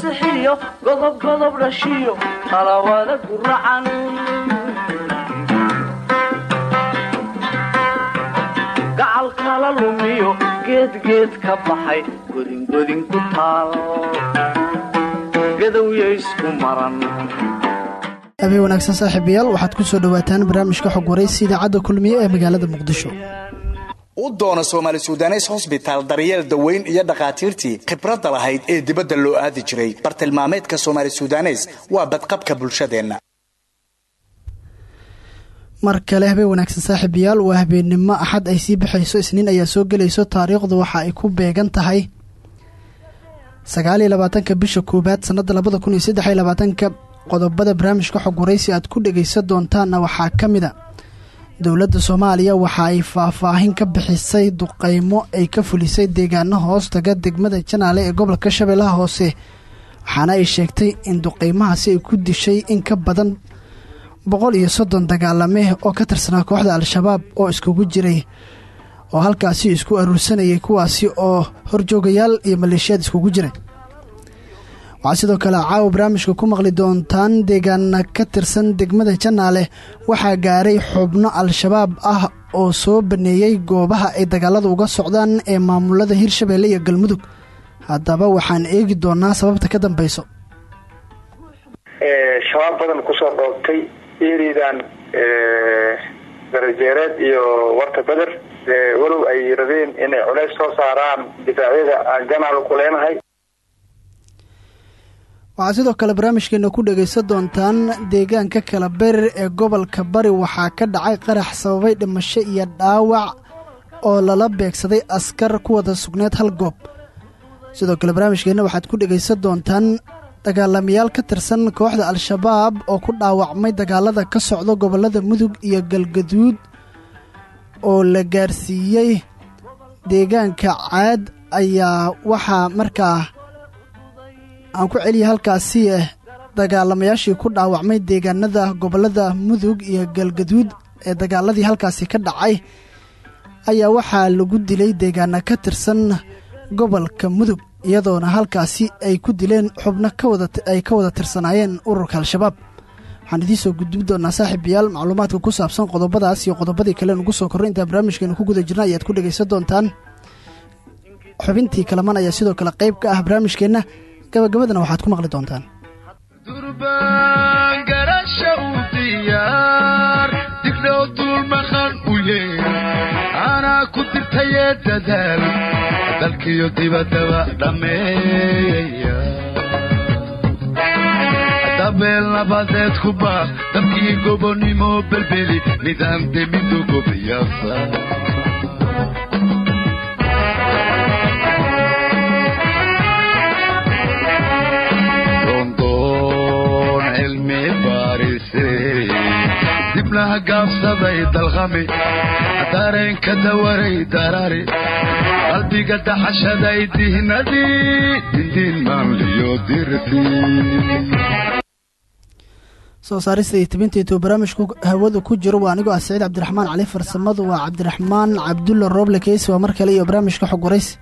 sixiyo godob godob dhashiyo talawada guracan gacal kala lumiyo geedgeed ka baxay godingodin ku taal gadowya isku maran habeen wanaagsan saaxiibayaal waxaad ku soo dhowaataan barnaamijka xog waraysi idaacadda kulmiye ee magaalada muqdisho u doona soomaali sudanes hosbitaal daryeel daweyn iyo dhakhaatiirtii khibradda lahayd ee dibadda loo aadi jiray. Bartilmaameedka soomaali sudanes waa badqabka bulshadeenna. Mar kale habeen wanaagsan saaxiibayaal waa habeennimo. Axad ay sii baxayso isniin ayaa soo gelayso. Taariikhdu waxa ay ku beegan tahay sagaal iyo labaatanka bisha koowaad sannada labada kun iyo saddex iyo labaatanka. Qodobada barnaamijka xog waraysi aad ku dhegaysan doontaanna waxaa ka mid a dowladda soomaaliya waxa ay faahfaahin ka bixisay duqaymo ay ka fulisay deegaano hoostaga degmada janaale ee gobolka shabeellaha hoose waxaana ay sheegtay in duqaymahaasi ay ku dishay in ka badan boqol iyo soddon dagaalame oo ka tirsanaa kooxda al-shabaab oo iskugu jiray oo halkaasi isku aruursanayay kuwaasi oo horjoogayaal iyo maleeshiyaad iskugu jiray waxaa sidoo kale caawa barnaamijka ku maqli doontaan deegaana ka tirsan degmada janaale waxaa gaaray xubno al-shabaab ah oo soo baneeyey goobaha ay dagaalada uga socdaan ee maamulada hirshabeelle iyo galmudug. Haddaba waxaan eegi doonaa sababta ka dambeyso shabaab badan ku soo dhoobtay eridan darajeereed iyo warta beder walow ay rabeen inay culays soo saaraan difaacyada aan janaal ku leenahay waxaa sidoo kale barnaamijkeena ku dhegaysan doontaan deegaanka kala berer ee gobolka bari. Waxaa ka dhacay qarax sababay dhimasho iyo dhaawac oo lala beegsaday askar ku wada sugneed hal goob. Sidoo kale barnaamijkeenna waxaad ku dhegaysan doontaan dagaalamayaal ka tirsan kooxda al-shabaab oo ku dhaawacmay dagaalada ka socda gobollada mudug iyo galgaduud oo la gaarsiiyey deegaanka caad ayaa waxaa markaa aan ku celiyay halkaasi dagaalamayaashii ku dhaawacmay deegaanada gobollada mudug iyo galgaduud ee dagaaladii halkaasi ka dhacay ayaa waxaa lagu dilay deegaana ka tirsan gobolka mudug iyadoona halkaasi ay ku dileen xubno ay ka wada tirsanaayeen ururka al-shabaab. Waxaan idiin soo gudbi doonaa saaxiibayaal macluumaadka ku saabsan qodobadaas iyo qodobadii kale nugu soo korro intaan barnaamijkeena ku guda jirna ayaad ku dhegaysan doontaan. Xubintii kalaman ayaa sidoo kale qayb ka ah barnaamijkeenna gabagabadana waxaad ku maqli doontaan. Dabeel nabadeed ku baaq dabkii gobonnimo belbeli nidaam demido gobayasa dibnaha gaabsaday dalqami dareenka dawaray darari qalbiga daxashaday dihnadii dindiin maanliyo dirti soo saarista iyo tabinteetuu barnaamijku hawada ku jiro waa anigoo ah saciid cabdiraxmaan cali farsamadu waa cabdiraxmaan cabdulla rooble keysi waa mar kale iyo barnaamijka xog waraysi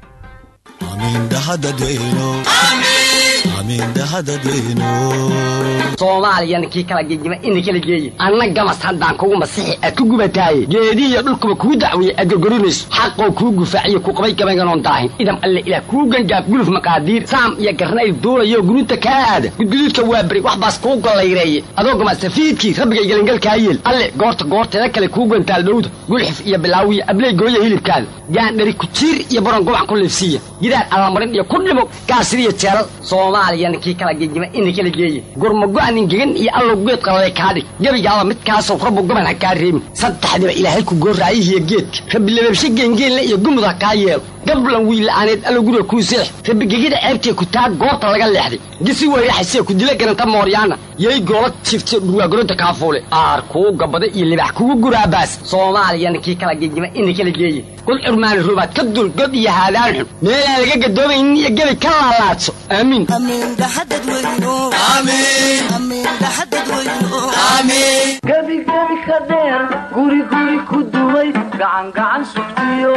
soomaaliya ninkii kala gegima ina kala geeye anna haddaan kugu masixi aad ku gubataaye geedihiyo dhulkuba kuu dacweeye aad gorgorinayso xaqoo kuu gufaaciyo ku qabay gabaynganoon daahin idam alle ilaah kuu gangaaf guluf maqaadiir saam iyo garnayl duulayo gurunta kaa aada gudguduudka waa beri wax baas kuu gollayreeye adoo gamasafiidkii rabbigay gelingalkaa yeel alle goorta goorteeda kale kuu gantaal dhowda gulxif iyo bilaawiya abley gooya hilibkaada gaandhari kujiir iyo baron gobac ku liifsiiya gidaar allamarin iyo ku dhimo gaasiriyo jeelal soomaaliya ninkii kala gegima ina kala geeye gurmago-nin gegan iyo allow geed qalale kaadhig gebigaaba midkaasow rabbu goban ha kaa reebin saddexdiba ilaahay ku goorraayihiyo geedka rabbi lababshe geengeenle iyo gumud ha kaa yeelo gablan wiilla'aaneed allow guriga kuu seex rabbi gegida ceebtee ku taag goorta laga leexday. Gisi weyraxasee ku dila garanta mooryaana yay goola jifte dhurwaagoronta kaafuule. Aar kuu gabada iyo libax kugu guraabaas soomaaliya ninkii kala gegima ina kala geeye kul curmaani rubaad ka dul god iyo haadaan xun. Meelaan laga gadoomaynin iyo gebi ka laalaadso. Aamiin gebigebi ka dheer guriguri ku duway gacangacan sugtiyo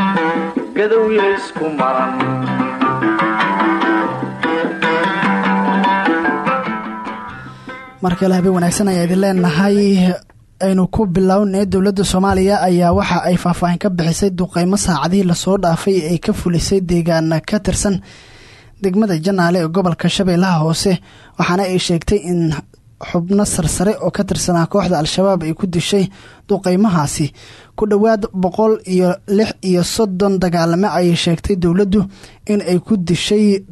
gadowya isku maran mar kale habeen wanaagsan ayaa idin leenahay aynu ku bilownay dowladda soomaaliya ayaa waxa ay faahfaahin ka bixisay duqeymo saacadihii la soo dhaafay ay ka fulisay deegaana ka tirsan degmada janaale ee gobolka shabeellaha hoose waxaana ay sheegtay in xubno sarsare oo ka tirsanaa kooxda al-shabaab ay ku dishay duqeymahaasi. Ku dhowaad boqol iyo lix iyo soddon dagaalame ayay sheegtay dowladdu in ay ku dishay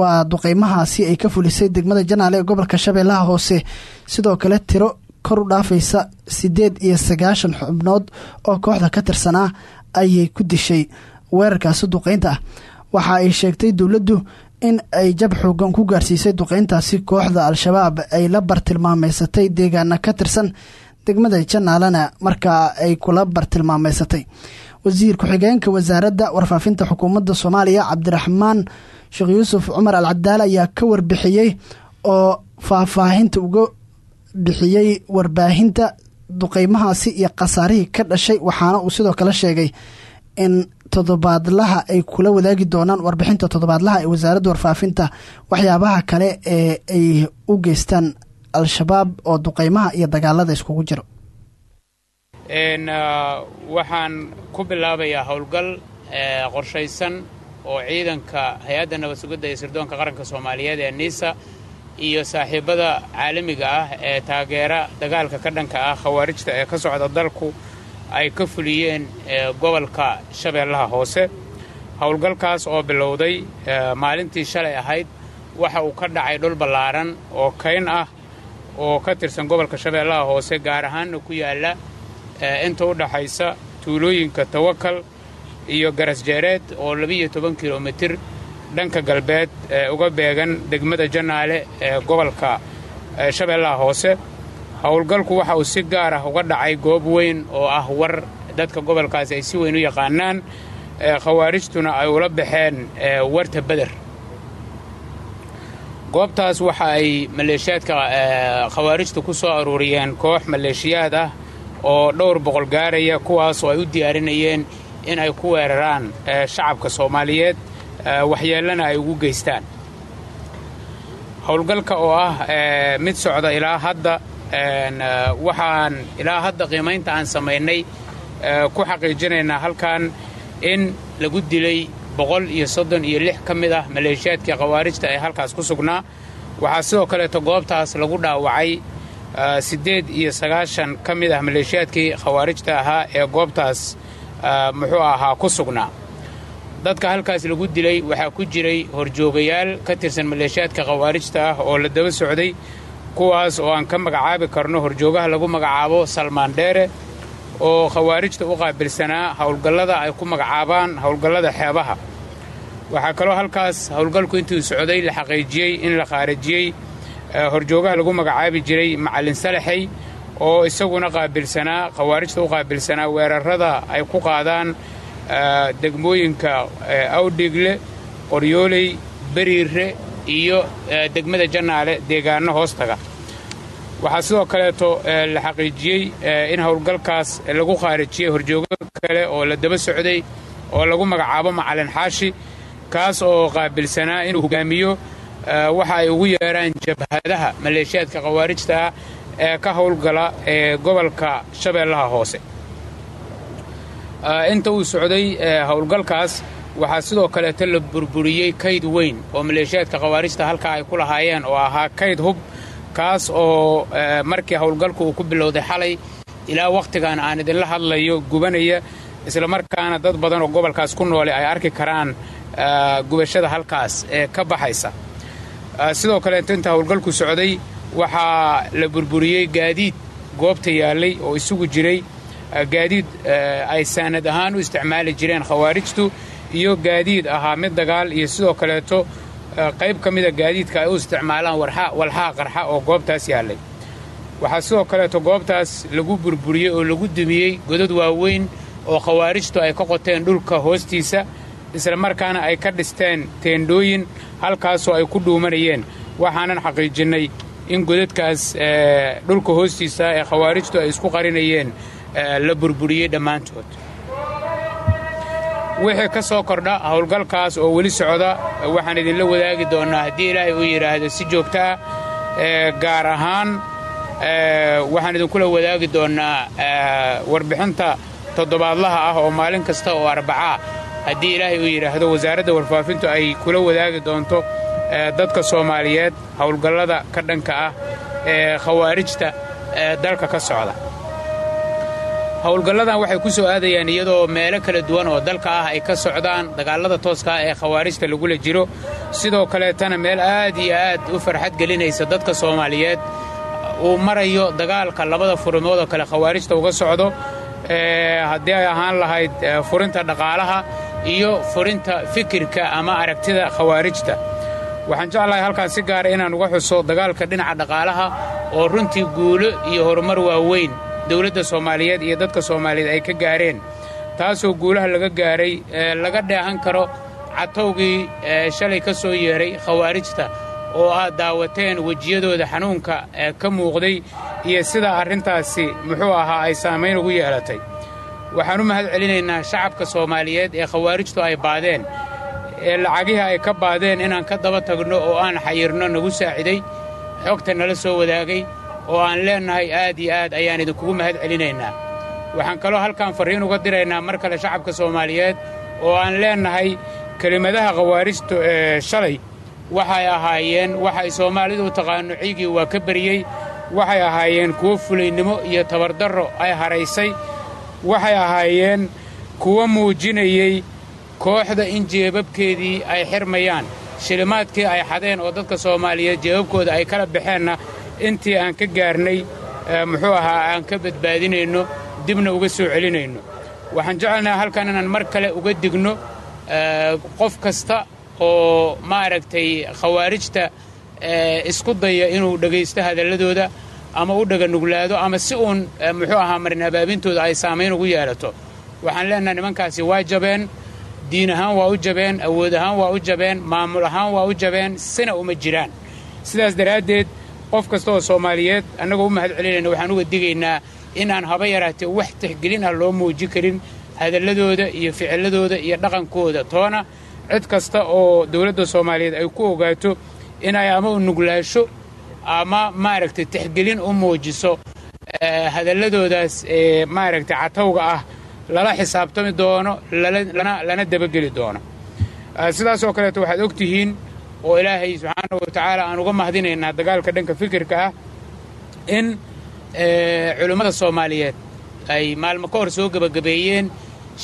waa duqeymahaasi ay ka fulisay degmada janaale ee gobolka shabeellaha hoose. Sidoo kale tiro kor u dhaafaysa siddeed iyo sagaashan xubnood oo kooxda ka tirsanaa ayay ku dishay weerarkaasi duqeynta ah. Waxa ay sheegtay dowladdu in ay jab xoogan ku gaarsiisay duqeyntaasi kooxda al-shabaab ay la bartilmaameysatay deegaana ka tirsan degmada janaalana markaa ay kula bartilmaameysatay wasiir ku-xigeenka wasaaradda warfaafinta xukuumadda soomaaliya cabdiraxmaan sheekh yuusuf cumar al cadaal ayaa ka warbixiyey oo faahfaahinta uga bixiyey warbaahinta duqeymahaasi iyo khasaarihii ka dhashay waxaana uu sidoo kale sheegay in toddobaadlaha ay kula wadaagi doonaan warbixinta toddobaadlaha ee wasaaradda warfaafinta waxyaabaha kale ee ay u geystaan al-shabaab oo duqeymaha iyo dagaalada iskugu jiro. Waxaan ku bilaabayaa howlgal qorshaysan oo ciidanka hay'adda nabad sugidda iyo sirdoonka qaranka soomaaliyeed ee niisa iyo saaxiibbada caalamiga ah ee taageera dagaalka ka dhanka ah khawaarijta ee ka socda dalku ay ka fuliyeen gobolka shabeellaha hoose. Howlgalkaas oo bilowday maalintii shalay ahayd waxa uu ka dhacay dhul ballaaran oo kayn ah oo ka tirsan gobolka shabeellaha hoose gaar ahaanna ku yaalla inta u dhaxaysa tuulooyinka tawakal iyo garasjeereed oo labiiyo toban kilomitir dhanka galbeed ee uga beegan degmada jannaale ee gobolka shabeellaha hoose howlgalku waxa uu si gaar ah uga dhacay goob weyn oo ah war dadka gobolkaasi ay si weyn u yaqaanaan khawaarijtuna ay ula baxeen warta beder goobtaas waxa ay maleeshiyaadka khawaarijta ku soo aruuriyeen koox maleeshiyaad ah oo dhowr boqol gaaraya kuwaas oo ay u diyaarinayeen in ay ku weeraraan shacabka soomaaliyeed waxyeellana ay ugu geystaan. Howlgalka oo ah mid socda ilaa hadda waxaan ilaa hadda qiimaynta aan samaynay ku xaqiijinaynaa halkan in lagu dilay boqol iyo soddon iyo lix ka mid ah maleeshiyaadkii khawaarijta ee halkaas ku sugnaa. Waxaa sidoo kaleeto goobtaas lagu dhaawacay siddeed iyo sagaashan ka mid ah maleeshiyaadkii khawaarijta ahaa ee goobtaas muxuu ahaa ku sugnaa. Dadka halkaas lagu dilay waxaa ku jiray horjoogayaal ka tirsan maleeshiyaadka khawaarijta ah oo la daba socday kuwaas oo aan ka magacaabi karno horjoogaha lagu magacaabo salmaan dheere oo khawaarijta u qaabilsanaa howlgallada ay ku magacaabaan howlgallada xeebaha. Waxaa kaloo halkaas howlgalku intuu socday la xaqiijiyey in la khaarijiyey horjoogaha lagu magacaabi jiray macallin salaxey oo isaguna qaabilsanaa khawaarijta u qaabilsanaa weerarrada ay ku qaadaan degmooyinka awdhigle qoryooley beriire iyo degmada jannaale deegaanno hoostaga. Waxaa sidoo kaleeto la xaqiijiyey in howlgalkaas lagu khaarijiyey horjoogo kale oo la daba socday oo lagu magacaabo macalin xaashi kaas oo qaabilsanaa inuu hogaamiyo waxa ay ugu yeeraan jabhadaha maleeshiyaadka khawaarijta ah ee ka howlgala ee gobolka shabeellaha hoose. Inta uu socday howlgalkaas waxaa sidoo kaleeto la burburiyey kayd weyn oo maleeshiyaadka khawaarijta halkaa ay ku lahaayeen oo ahaa kayd hub kaas oo markii howlgalku uu ku bilowday xalay ilaa wakhtigan aan idinla hadlayo gubanaya islamarkaana dad badan oo gobolkaas ku noole ay arki karaan gubashada halkaas ee ka baxaysa. Sidoo kaleeto inta howlgalku socday waxaa la burburiyey gaadiid goobta yaallay oo isugu jiray. Gaadiid ay saanad ahaan u isticmaali jireen khawaarijtu iyo gaadiid ahaa mid dagaal iyo sidoo kaleeto qayb ka mida gaadiidka ay u isticmaalaan walxaha qarxa oo goobtaas yaallay. Waxaa sidoo kaleeto goobtaas lagu burburiyey oo lagu dumiyey godad waaweyn oo khawaarijtu ay ka qoteen dhulka hoostiisa isla markaana ay ka dhisteen teendhooyin halkaasoo ay ku dhuumanayeen. Waxaanan xaqiijinnay in godadkaas dhulka hoostiisa ee khawaarijtu ay isku qarinayeen la burburiyey dhammaantood wixii ka soo kordha howlgalkaas oo weli socda waxaan idinla wadaagi doonnaa haddii ilaahay uu yidhaahdo si joogto ah gaar ahaan waxaan idinkula wadaagi doonnaa warbixinta toddobaadlaha ah oo maalin kasta oo arbacaa. Haddii ilaahay uu yidhaahdo wasaaradda warfaafintu ay kula wadaagi doonto dadka soomaaliyeed howlgallada ka dhanka ah ee khawaarijta dalka ka socda howlgalladan waxay ku soo aadayaan iyadoo meelo kala duwan oo dalka ah ay ka socdaan dagaallada tooska ah ee khawaarijta lagula jiro. Sidoo kaleetana meel aad iyo aad u farxad gelinaysa dadka soomaaliyeed. Uu marayo dagaalka labada furimood oo kale khawaarijta uga socdo haddii ay ahaan lahayd furinta dhaqaalaha iyo furinta fikirka ama aragtida khawaarijta. Waxaan jeclahay halkaas si gaara inaan uga xuso dagaalka dhinaca dhaqaalaha oo runtii guulo iyo horumar waaweyn dowladda soomaaliyeed iyo dadka soomaaliyeed ay ka gaareen taasoo guulaha laga gaaray laga dheehan karo catowgii shalay ka soo yeeray khawaarijta oo aad daawateen wejiyadooda xanuunka ka muuqday iyo sida arrintaasi muxuu ahaa ay saamayn ugu yeelatay. Waxaan u mahad celinaynaa shacabka soomaaliyeed ee khawaarijtu ay baadeen ee lacagihii ay ka baadeen inaan ka daba tagno oo aan xayirno nagu saaciday xogta nala soo wadaagay oo aan leennahay aad iyo aad ayaan idinkugu mahad celinaynaa waxaan kaloo halkaan farriin uga diraynaa mar kale shacabka soomaaliyeed oo aan leennahay kelimadaha khawaarijtu ee shalay. Waxay ahaayeen waxay soomaalidu u taqaanno ciigii waa ka beriyey waxay ahaayeen kuwo fulaynimo iyo tabardarro ay haraysay. Waxay ahaayeen kuwo muujinayey kooxda in jeebabkeedii ay xirmayaan. Shilimaadkii ay xadeen oo dadka soomaaliyeed jeebabkooda ay kala baxeenna intii aan ka gaarnay muxuu ahaa aan ka badbaadinayno dibna uga soo celinayno. Waxaan jecelnaha halkan inaan mar kale uga digno qof kasta oo maaragtay khawaarijta isku daya inuu dhegaysto hadalladooda ama u dhaganuglaado ama si uun muxuu ahaa marin habaabintooda ay saamayn ugu yeelato. Waxaan leennaha nimankaasi waa jabeen diin ahaan waa u jabeen awood ahaan waa u jabeen maamul ahaan waa u jabeen sina uma jiraan. Sidaas daraaddeed qof kasta oo soomaaliyeed annagoo u mahad celinayna waxaan uga digaynaa inaan haba yaraatee wax tixgelin ah loo muuji karin hadalladooda iyo ficilladooda iyo dhaqankooda. Toona cid kasta oo dowladda soomaaliyeed ay ku ogaato inay ama u nuglaasho ama maaragtay tixgelin u muujiso hadalladoodaas ee maaragtay catawga ah lala xisaabtami doono lana dabageli doono. Sidaasoo kaleeto waxaad og tihiin oo ilaahay subxaana wa tacaala aan uga mahadinaynaa dagaalka dhanka fikirka ah in culimmada soomaaliyeed ay maalmo ka hor soo gebagabeeyeen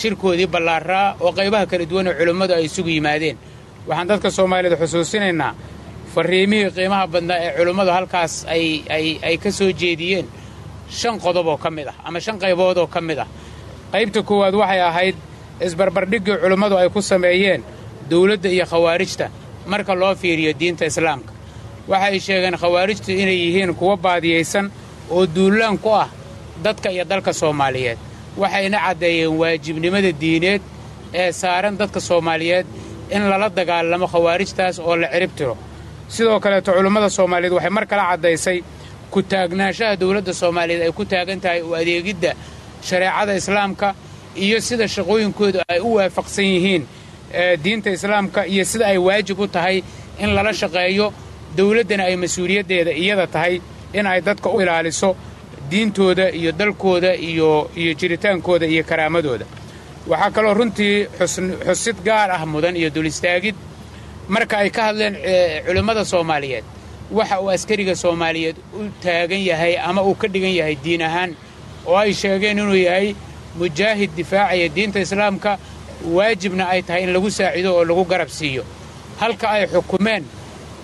shirkoodii ballaaraa oo qaybaha kala duwan oo culimmadu ay isugu yimaadeen. Waxaan dadka soomaaliyeed xusuusinaynaa farriimihii qiimaha badnaa ee culimmadu halkaas ay ka soo jeediyeen. Shan qodob oo ka mid ah ama shan qaybood oo ka mid ah. Qaybta koowaad waxay ahayd isbarbardhiggii culimmadu ay ku sameeyeen dawladda iyo khawaarijta marka loo fiiriyo diinta islaamka. Waxay sheegeen khawaarijtu inay yihiin kuwo baadiyaysan oo duullaan ku ah dadka iyo dalka soomaaliyeed. Waxayna caddeeyeen waajibnimada diineed ee saaran dadka soomaaliyeed in lala dagaalamo khawaarijtaas oo la cirib tiro. Sidoo kaleeto culimmada soomaaliyeed waxay mar kale caddaysay ku taagnaanshaha dawladda soomaaliyeed ay ku taagan tahay u adeegidda shareecada islaamka iyo sida shaqooyinkoodu ay u waafaqsan yihiin diinta islaamka iyo sida ay waajib u tahay in lala shaqeeyo dawladdana ay mas'uuliyaddeeda iyada tahay in ay dadka u ilaaliso diintooda iyo dalkooda iyo iyo jiritaankooda iyo karaamadooda. Waxaa kaloo runtii xusid gaar ah mudan iyo dul istaagid. Marka ay ka hadleen culimmada soomaaliyeed waxa uu askariga soomaaliyeed u taagan yahay ama uu ka dhigan yahay diin ahaan oo ay sheegeen inuu yahay mujaahid difaacaya diinta islaamka waajibna ay tahay in lagu saacido oo lagu garab siiyo. Halka ay xukumeen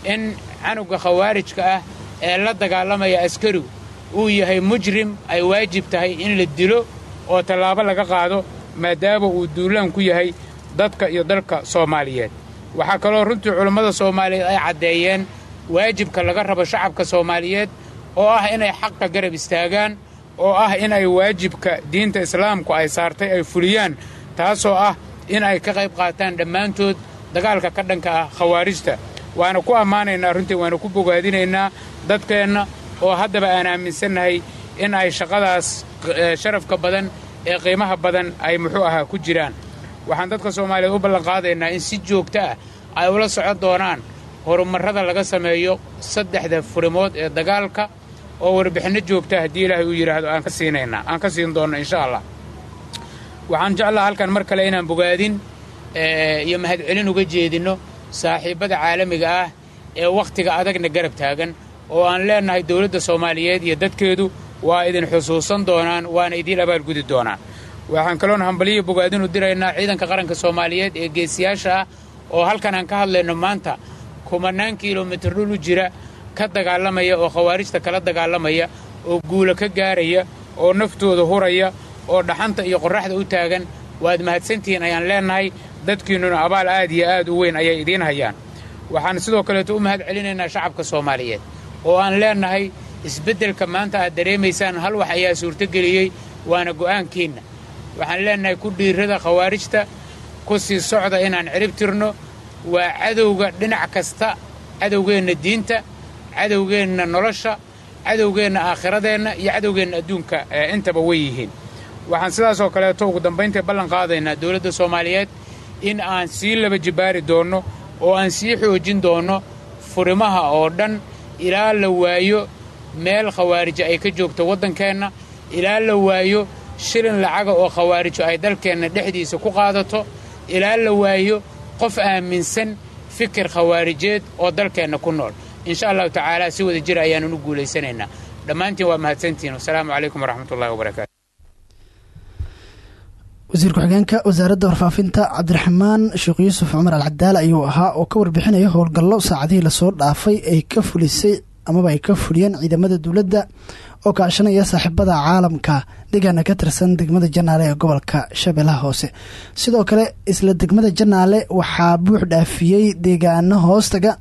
in canuga khawaarijka ah ee la dagaalamaya askarigu uu yahay mujrim ay waajib tahay in la dilo oo tallaabo laga qaado maadaama uu duulaan ku yahay dadka iyo dalka soomaaliyeed. Waxaa kaloo runtii culummada soomaaliyeed ay caddeeyeen waajibka laga rabo shacabka soomaaliyeed oo ah inay xaqa garab istaagaan oo ah in ay waajibka diinta islaamku ay saartay ay fuliyaan taasoo ah in ay ka qayb qaataan dhammaantood dagaalka ka dhanka ah khawaarijta waana ku ammaanaynaa runtii waana ku bogaadinaynaa dadkeenna oo haddaba aan aaminsannahay in ay shaqadaas sharafka badan ee qiimaha badan ay muxuu ahaa ku jiraan. Waxaan dadka soomaaliyeed u ballanqaadaynaa in si joogto ah ay ula socon doonaan horumarrada laga sameeyo saddexda furimood ee dagaalka oo warbixinno joogta haddii ilaahay uu yidhaahdo aan ka siinaynaa aan ka siin doonno insha allah waxaan jeclaha halkan mar kale inaan bogaadin iyo mahadcelin uga jeedinno saaxiibbada caalamiga ah ee wakhtiga adagna garab taagan oo aan leennahay dowladda soomaaliyeed iyo dadkeedu waa idin xusuusan doonaan waana idiin abaalgudi doonaan. Waxaan kaloon hambaliyo bogaadinu diraynaa ciidanka qaranka soomaaliyeed ee geesiyaasha ah oo halkan aan ka hadlayno maanta kumannaan kilomitir dhul u jira ka dagaalamaya oo khawaarijta kala dagaalamaya oo guula ka gaaraya oo naftooda huraya oo dhaxanta iyo qorraxda u taagan waad mahadsantihiin ayaan leennahay dadkiinnuna abaal aad iyo aad u weyn ayay idiin hayaan. Waxaan sidoo kaleeto u mahad celinaynaa shacabka soomaaliyeed oo aan leennahay isbeddelka maanta aad dareemaysaan hal wax ayaa suurtogeliyey waana go'aankiinna. Waxaan leennahay ku dhiirrada khawaarijta ku sii socda inaan cirib tirno waa cadowga dhinac kasta cadowgeenna diinta cadowgeenna nolosha cadowgeenna aakhiradeenna iyo cadowgeenna adduunka intaba way yihiin waxaan sidaasoo kaleeto ugu dambayntii ballan qaadaynaa dowladda soomaaliyeed in aan sii laba jibbaari doonno oo aan sii xoojin doonno furimaha oo dhan ilaa la waayo meel khawaarija ay ka joogto waddankeenna ilaa la waayo shilin lacaga oo khawaarijo ay dalkeenna dhexdiisa ku qaadato ilaa la waayo qof aaminsan fikir khawaarijeed oo dalkeenna ku nool. Insha allahu tacaala si wada jira ayaanunu guulaysanaynaa dhammaantiin waa mahadsantihin wasalaamu calaykum waraxmatullahi wabarakaatu wasiir ku-xigeenka wasaaradda warfaafinta cabdiraxmaan sheekh yuusuf cumar alcadaale ayuu ahaa oo ka warbixinaya howlgallo saacadihii la soo dhaafay ay ka fulisay amaba ay ka fuliyeen ciidamada dowladda oo kaashanaya saaxiibada caalamka deegaana ka tirsan degmada janaale ee gobolka shabeellaha hoose. Sidoo kale isla degmada janaale waxaa buux dhaafiyey deegaano hoostaga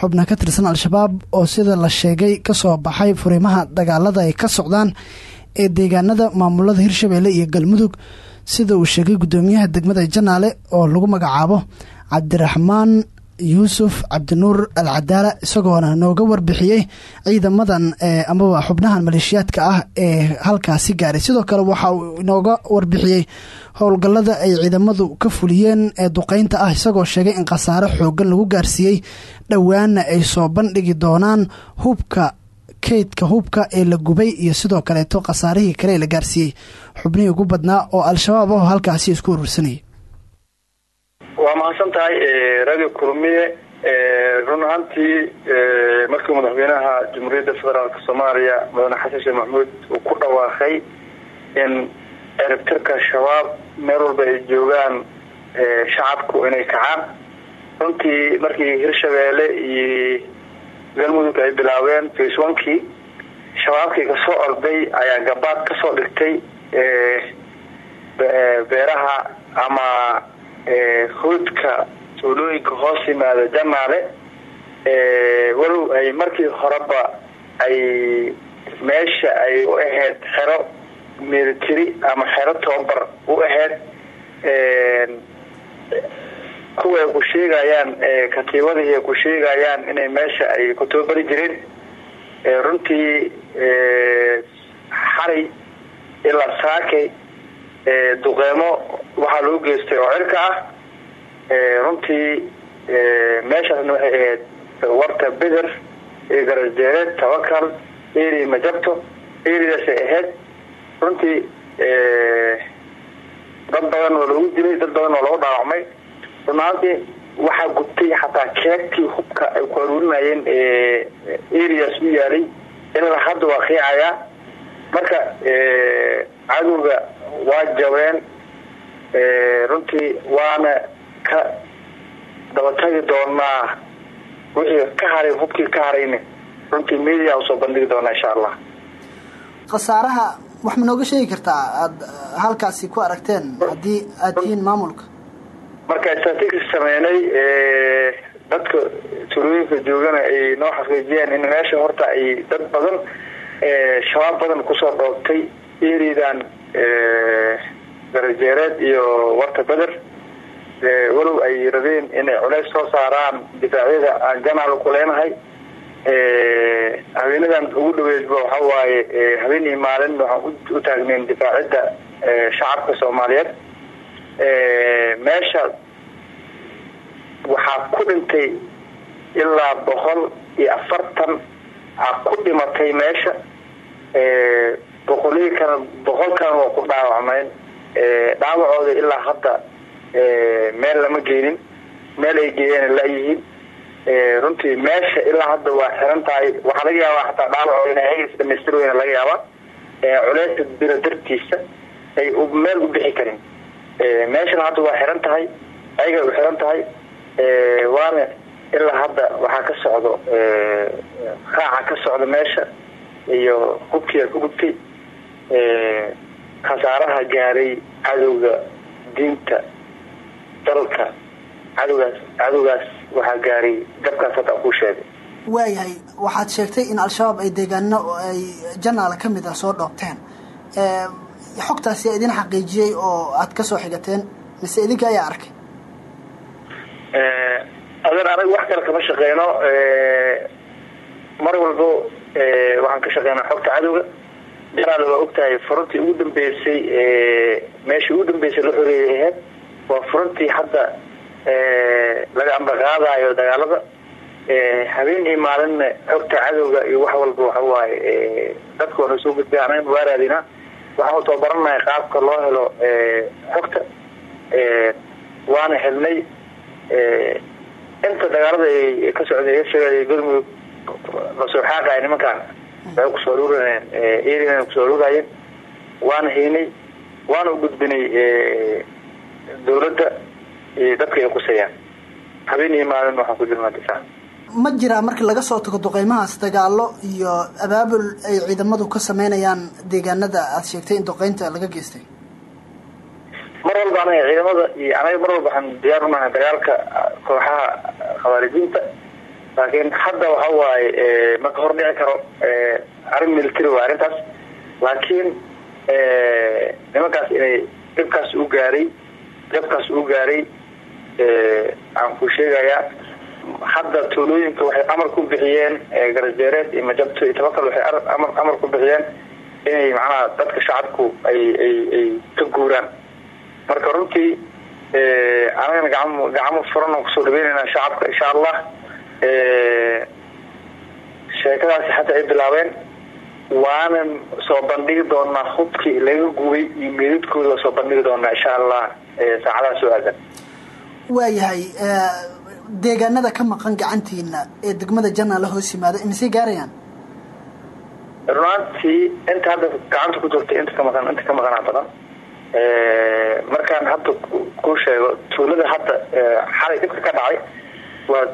xubna ka tirsan al-shabaab oo sida la sheegay ka soo baxay furimaha dagaalada ay ka socdaan ee deegaanada maamulada hirshabeelle iyo galmudug sida uu sheegay guddoomiyaha degmada janaale oo lagu magacaabo cabdiraxmaan yuusuf cabdinuur al cadaala isagoona nooga warbixiyey ciidamadan amaba xubnahan maleeshiyaadka ah ee halkaasi gaaray. Sidoo kale waxa uu inooga warbixiyey howlgallada ay ciidamadu ka fuliyeen ee duqeynta ah isagoo sheegay in khasaare xoogan lagu gaarsiiyey dhowaana ay soo bandhigi doonaan hubka keydka hubka ee la gubay iyo sidoo kaleeto khasaarihii kale ee la gaarsiiyey xubnihii ugu badnaa oo al-shabaab aho halkaasi isku urursanayay waa mahadsan tahay radio kulmiye run ahaantii markii madaxweynaha jamhuuriyadda federaalk soomaaliya mudane xasan sheekh maxamuud uu ku dhawaaqay in eribtirka shabaab meel walba ay joogaan shacabku inay kacaan. Runtii markii hirshabeelle iyo galmudug ay bilaabeen face onkii shabaabkii ka soo orday ayaa gabaad ka soo dhigtay beeraha ama hoodka tuulooyinka hoos yimaada janaale walow ay markii horeba ay meesha ay u ahayd xero military ama xero tobabar u ahayd kuwa ay ku sheegayaan katiibadii ay ku sheegayaan inay meesha ay ku tababari jireen runtii xalay ilaa saakay duqeymo waxaa loo geystay oo cirka ah. Runtii meeshaasna waxay ahayd warta beder iyo garasdeereed tabakal eri majabto eridaasay ahayd. Runtii dad badan oo loogu dilay dad badan oo lagu dhaawacmay. Runaantii waxaa gubtay xataa keegtii hubka ay ku aruurinayeen areas u yaalay. Ilaa hadda waa qiicayaa marka cadowga waa jabeen runtii waana ka dabatagi doonaa wixii ka haray hubkii ka harayna runtii media u soo bandhigi doonaa insha allah. Khasaaraha wax ma nooga sheegi kartaa? Aada halkaasi ku aragteen haddii aad tihiin maamulka. Marka statistics sameynay dadka tuulooyinka joogana ay noo xaqiijiyeen in meesha horta ay dad badan shabaab badan ku soo dhoobtay eridan garajeereed iyo warta beder walow ay rabeen inay culeys soo saaraan difaacyada aan janaal ku leenahay. Haweenadan ugu dhaweydba waxa waaye habeenii maalin waxaan u taagneyn difaacidda shacabka soomaaliyeed. Meesha waxaa ku dhintay ilaa boqol iyo afartan a ku dhimatay meesha boqolii kana boqolkan waa ku dhaawacmeen dhaawacooda ilaa hadda meel lama geenin meel ay geeyeen layihiin runtii meesha ilaa hadda waa xiran tahay waxaa laga yaabaa hataa dhaawacooda in ayagas dhamaystir weyna laga yaabaa culeysa biro dartiisa ay meel u bixi karin. Meeshana hadda waa xiran tahay ayagay u xiran tahay waana ilaa hadda waxaa ka socdo raaca ka socda meesha iyo hubkiia ku gubtay khasaaraha gaaray cadowga diinta dalka. Cadowgaas cadowgaas waxaa gaaray dabkaas hadda ku sheegay. Waayahay waxaad sheegtay in al-shabaab ay deegaano ay janaala ka mid ah soo dhoobteen. Xogtaasi idin xaqiijiyey oo aad ka soo xigateen mise idinka ayaa arkay? Adan anaga wax kale kama shaqeyno. Mar walbo waxaan ka shaqeynaa xogta cadowga. Janaal waa ogtahay furuntii ugu dambeysay meeshii ugu dambeysay la xoreeyay aheyd waa furuntii hadda laga ambaqaadayo dagaalada. Habeen iyo maalinna xogta cadowga iyo wax walba waxa waaye dadka waana soo gudbay anaga waa raadinaa waxaan qaabka loo helo xogta waana helnay inta dagaalada ay ka socday sheegay galmudug la soo xaaqaya nimankaan. Waxay ku soo aruurayeen erian ku soo aruurayeen waana haynay waana u gudbinay dawladda iyo dadka ay qusayaan habeen iyo maalin waxaan ku jirnaa difaac ma jiraa marka laga soo tago duqeymahaas dagaalo iyo abaabul ay ciidamadu ka sameynayaan deegaanada aad sheegtay in duqeynta laga geystay? Mar walba anaga ciidamada iyo anaga mar walba waxaan diyaar u nahay dagaalka kooxaha khawaarijiinta laakiin hadda waxa waaye maka hor dhici karo arrin military waa arrintaas. Laakiin nimankaas inay dhibkaas u gaaray jabkaas u gaaray aan ku sheegayaa hadda tuulooyinka waxay amar ku bixiyeen garajeereed iyo majabto iyo tabakal waxay amar ku bixiyeen inay macnaha dadka shacabku ay ay ay ka guuraan. Marka runtii anagana gacamo gacamo furan oo ku soo dhaweynayna shacabka insha allah sheekadaasi hadda ay bilaabeen waanan soo bandhigi doonaa hubkii laga gubay iyo meedadkooda waa soo bandhigi doonaa insha allah saacadaha soo aadan. Waayahay deegaanada ka maqan gacantiina ee degmada janaala hoos yimaada imisay gaarayaan? Runaantii inta hadda gacanta ku jirta inta ka maqan inta ka maqanaa badan. Markaan hadda ku sheego tuulada hadda xalay dhibka ka dhacay waa